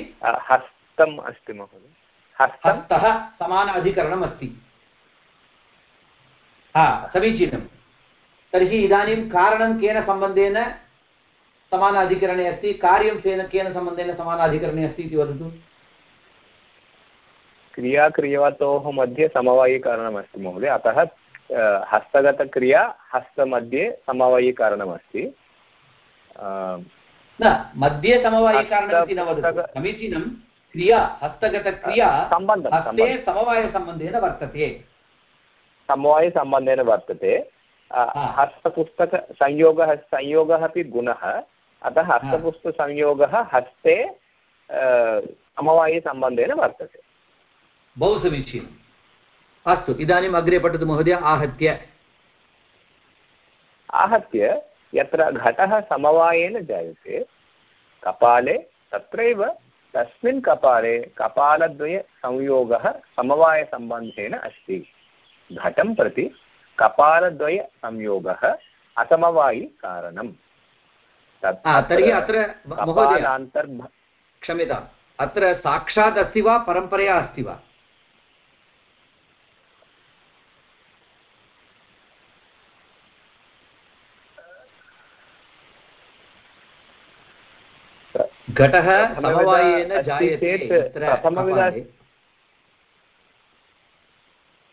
हस्तम् अस्ति महोदय। हस्तं हस्तः समानाधिकरणम् अस्ति हा समीचीनं। तर्हि इदानीं कारणं केन सम्बन्धेन समानाधिकरणे अस्ति? कार्यं केन केन सम्बन्धेन समानाधिकरणे अस्ति इति वदतु। क्रियाक्रियातोः मध्ये समवायिकारणमस्ति महोदय अतः अ, हस्तगतक्रिया हस्तमध्ये समवायिकारणमस्ति अ, न मध्ये समवायिकारणम् इति न वदतु हस्तपुस्तक- समीचीनं क्रिया हस्तगतक्रिया सम्बन्धं, हस्ते सम्बन्धं। समवायसम्बन्धेन वर्तते समवायिसम्बन्धेन वर्तते अ, हा। हस्तपुस्तकसंयोगः संयोगः अपि गुणः अतः हस्तपुस्तकसंयोगः हस्ते अ, समवायिसम्बन्धेन वर्तते बहु समीचीनम् अस्तु इदानीम् अग्रे पठतु महोदय आहत्य। आहत्य यत्र घटः समवायेन जायते कपाले तत्रैव तस्मिन् कपाले कपालद्वयसंयोगः समवायसम्बन्धेन अस्ति। घटं प्रति कपालद्वयसंयोगः असमवायिकारणम् तत् आ, तर्हि अत्र क्षम्यताम्। अत्र साक्षात् अस्ति वा परम्परया अस्ति वा? घटः समवायेन जायते प्रथमविध।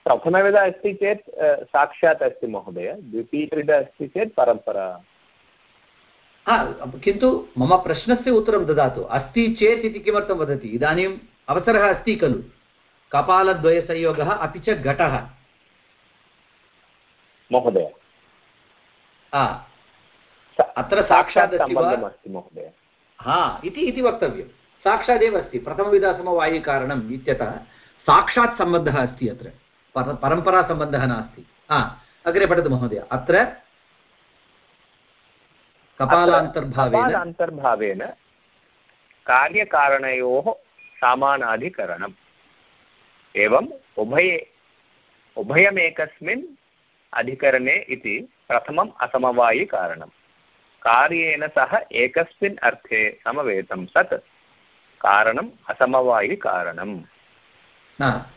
प्रथमविध अस्ति चेत् साक्षात् अस्ति महोदय। द्वितीयविध अस्ति चेत् परम्परा। हा किन्तु मम प्रश्नस्य उत्तरं ददातु। अस्ति चेत् इति किमर्थं वदति? इदानीम् अवसरः अस्ति खलु। कपालद्वयसंयोगः अपि च घटः। महोदय। अत्र साक्षात् अस्ति महोदय। हा, इति वक्तव्यं। साक्षादेव अस्ति प्रथमविधसमवायिकारणम् इत्यतः साक्षात् सम्बन्धः अस्ति अत्र। पर परम्परासम्बन्धः नास्ति। हा, अग्रे पठतु महोदय। अत्र कपालान्तर्भावेन कपालान्तर्भावेन कार्यकारणयोः समानाधिकरणम्। एवम् उभये, उभयमेकस्मिन् अधिकरणे इति प्रथमम् असमवायिकारणम् कार्येण सह एकस्मिन् अर्थे समवेतं सत्। कारणम् असमवायिकारणम्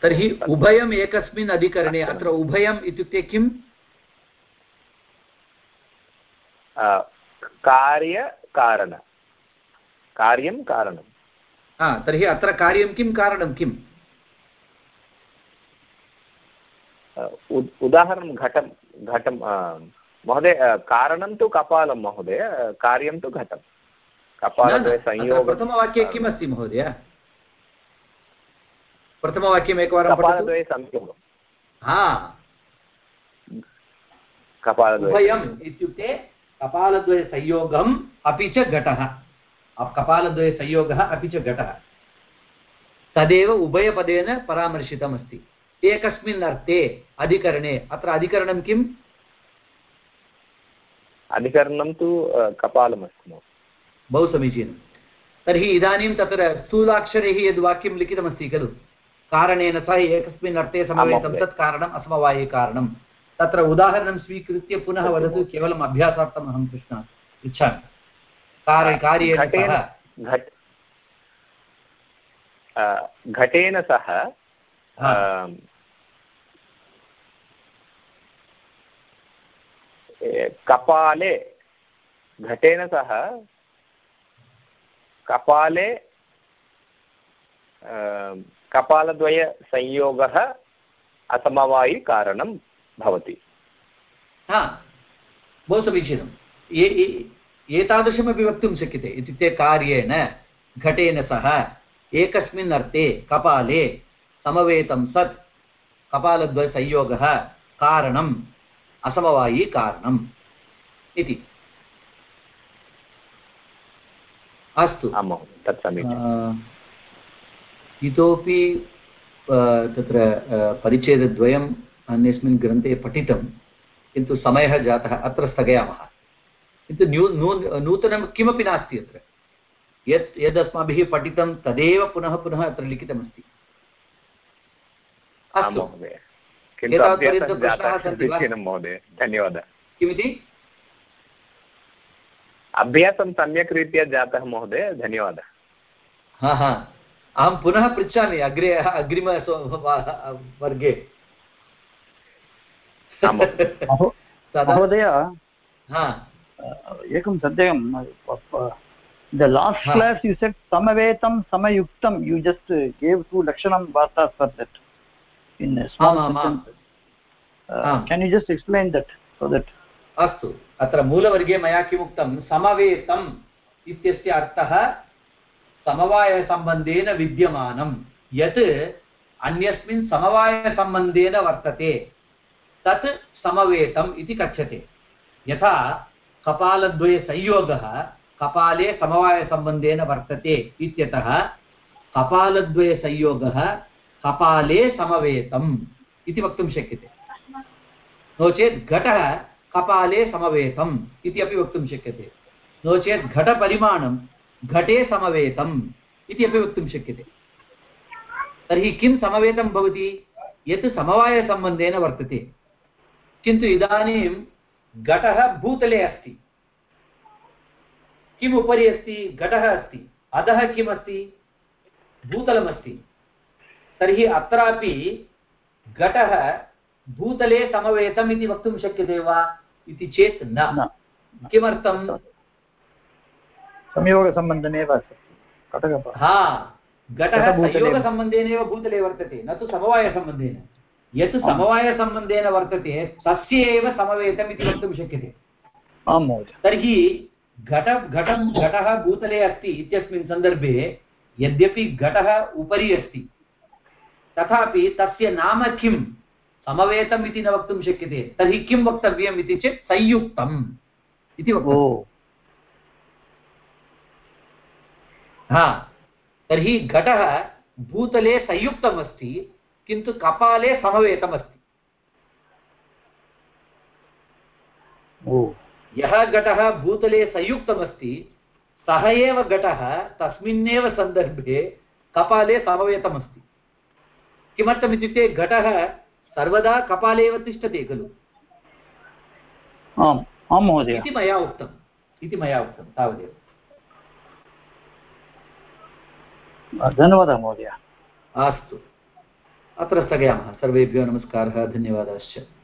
तर्हि उभयम् एकस्मिन् अधिकरणे अत्र उभयम् इत्युक्ते किम्? कार्यकारण कार्यं कारणं। हा तर्हि अत्र कार्यं किं कारणं किम्? उदाहरणं घटं घटं महोदय कारणं तु कपालं महोदय कार्यं तु घटं। कपालद्वय संयोग प्रथमवाक्ये किमस्ति महोदय? प्रथमवाक्यम् एकवारं कपालद्वये संयोगं। हा। कपालद्वय इत्युक्ते कपालद्वयसंयोगम् अपि च घटः। कपालद्वयसंयोगः अपि च घटः। तदेव उभयपदेन परामर्शितमस्ति। एकस्मिन् अर्थे अधिकरणे अत्र अधिकरणं किम्? अधिकरणं तु अ, कपालमस्ति महोदय। बहु समीचीनं। तर्हि इदानीं तत्र स्थूलाक्षरैः यद् वाक्यं लिखितमस्ति खलु? कारणेन सह एकस्मिन् अर्थे समवेतं महोदय। तत् कारणम् असमवायिकारणं तत्र उदाहरणं स्वीकृत्य पुनः वदतु केवलम् अभ्यासार्थम् अहं पृच्छामि इच्छामि। कार्य कार्येण घटेन सह घट अ, घटेन सह हा। अ, ए, कपाले, घटेन सह कपाले कपालद्वयसंयोगः असमवायिकारणं भवति। हा बहु समीचीनं ए- ए- एतादृशमपि वक्तुं शक्यते। इत्युक्ते कार्येण, घटेन सह, एकस्मिन् अर्थे कपाले समवेतं सत् कपालद्वयसंयोगः कारणम् असमवायिकारणम् इति। अस्तु। तत् समीचीनम् इतोपि तत्र परिच्छेदद्वयम् अन्यस्मिन् ग्रन्थे पठितं किन्तु समयः जातः अत्र स्थगयामः। किन्तु न्यू नू नूतनं किमपि नास्ति अत्र। यत् यदस्माभिः पठितं तदेव पुनः पुनः अत्र लिखितमस्ति। अस्तु। महोदय धन्यवादः। किमिति? अभ्यासं सम्यक् रीत्या जातः महोदय धन्यवादः। हा हा। अहं पुनः पृच्छामि अग्रे अग्रिम वर्गे। महोदय। एकं सन्देहं the last class you set समवेतं समयुक्तं. यु जस्ट् गेव् टु लक्षणं वार्ता for that in um, um, um. Um. Can you just explain that so that अस्तु। अत्र मूलवर्गे मया किमुक्तं? समवेतम् इत्यस्य अर्थः समवायसम्बन्धेन विद्यमानं। यत् अन्यस्मिन् समवायसम्बन्धेन वर्तते। तत् समवेतम् इति कथ्यते। यथा कपालद्वयसंयोगः कपाले समवायसम्बन्धेन वर्तते इत्यतः कपालद्वयसंयोगः कपाले समवेतम् इति वक्तुं शक्यते। नो चेत् घटः कपाले समवेतम् इति अपि वक्तुं शक्यते। नो चेत् घटपरिमाणं घटे समवेतम् इति अपि वक्तुं शक्यते। तर्हि किं समवेतं भवति? यत् समवायसम्बन्धेन वर्तते। किन्तु इदानीं घटः भूतले अस्ति। किम् उपरि अस्ति? घटः अस्ति। अधः किमस्ति? भूतलमस्ति। तर्हि अत्रापि घटः भूतले समवेतम् इति वक्तुं शक्यते वा इति चेत् न। किमर्थं कटकः हा घटः संयोगसम्बन्धेनैव भूतले वर्तते न तु समवायसम्बन्धेन। यत् समवायसम्बन्धेन वर्तते तस्य एव समवेतम् इति वक्तुं शक्यते। आं महोदय। तर्हि घट घटं घटः भूतले अस्ति इत्यस्मिन् सन्दर्भे यद्यपि घटः उपरि अस्ति तथापि तस्य नाम किं समवेतम् इति न वक्तुं शक्यते। तर्हि किं वक्तव्यम् इति चेत् संयुक्तम् इति ओ। हा। तर्हि घटः भूतले संयुक्तमस्ति किन्तु कपाले समवेतमस्ति। यः घटः भूतले संयुक्तमस्ति सः एव घटः तस्मिन्नेव सन्दर्भे कपाले समवेतमस्ति। किमर्थमित्युक्ते घटः सर्वदा कपाले एव तिष्ठति खलु? आम् आं महोदय। इति मया उक्तम् इति मया उक्तं तावदेव। धन्यवादः महोदय। अस्तु। अत्र स्थगयामः। सर्वेभ्यो नमस्कारः धन्यवादाश्च।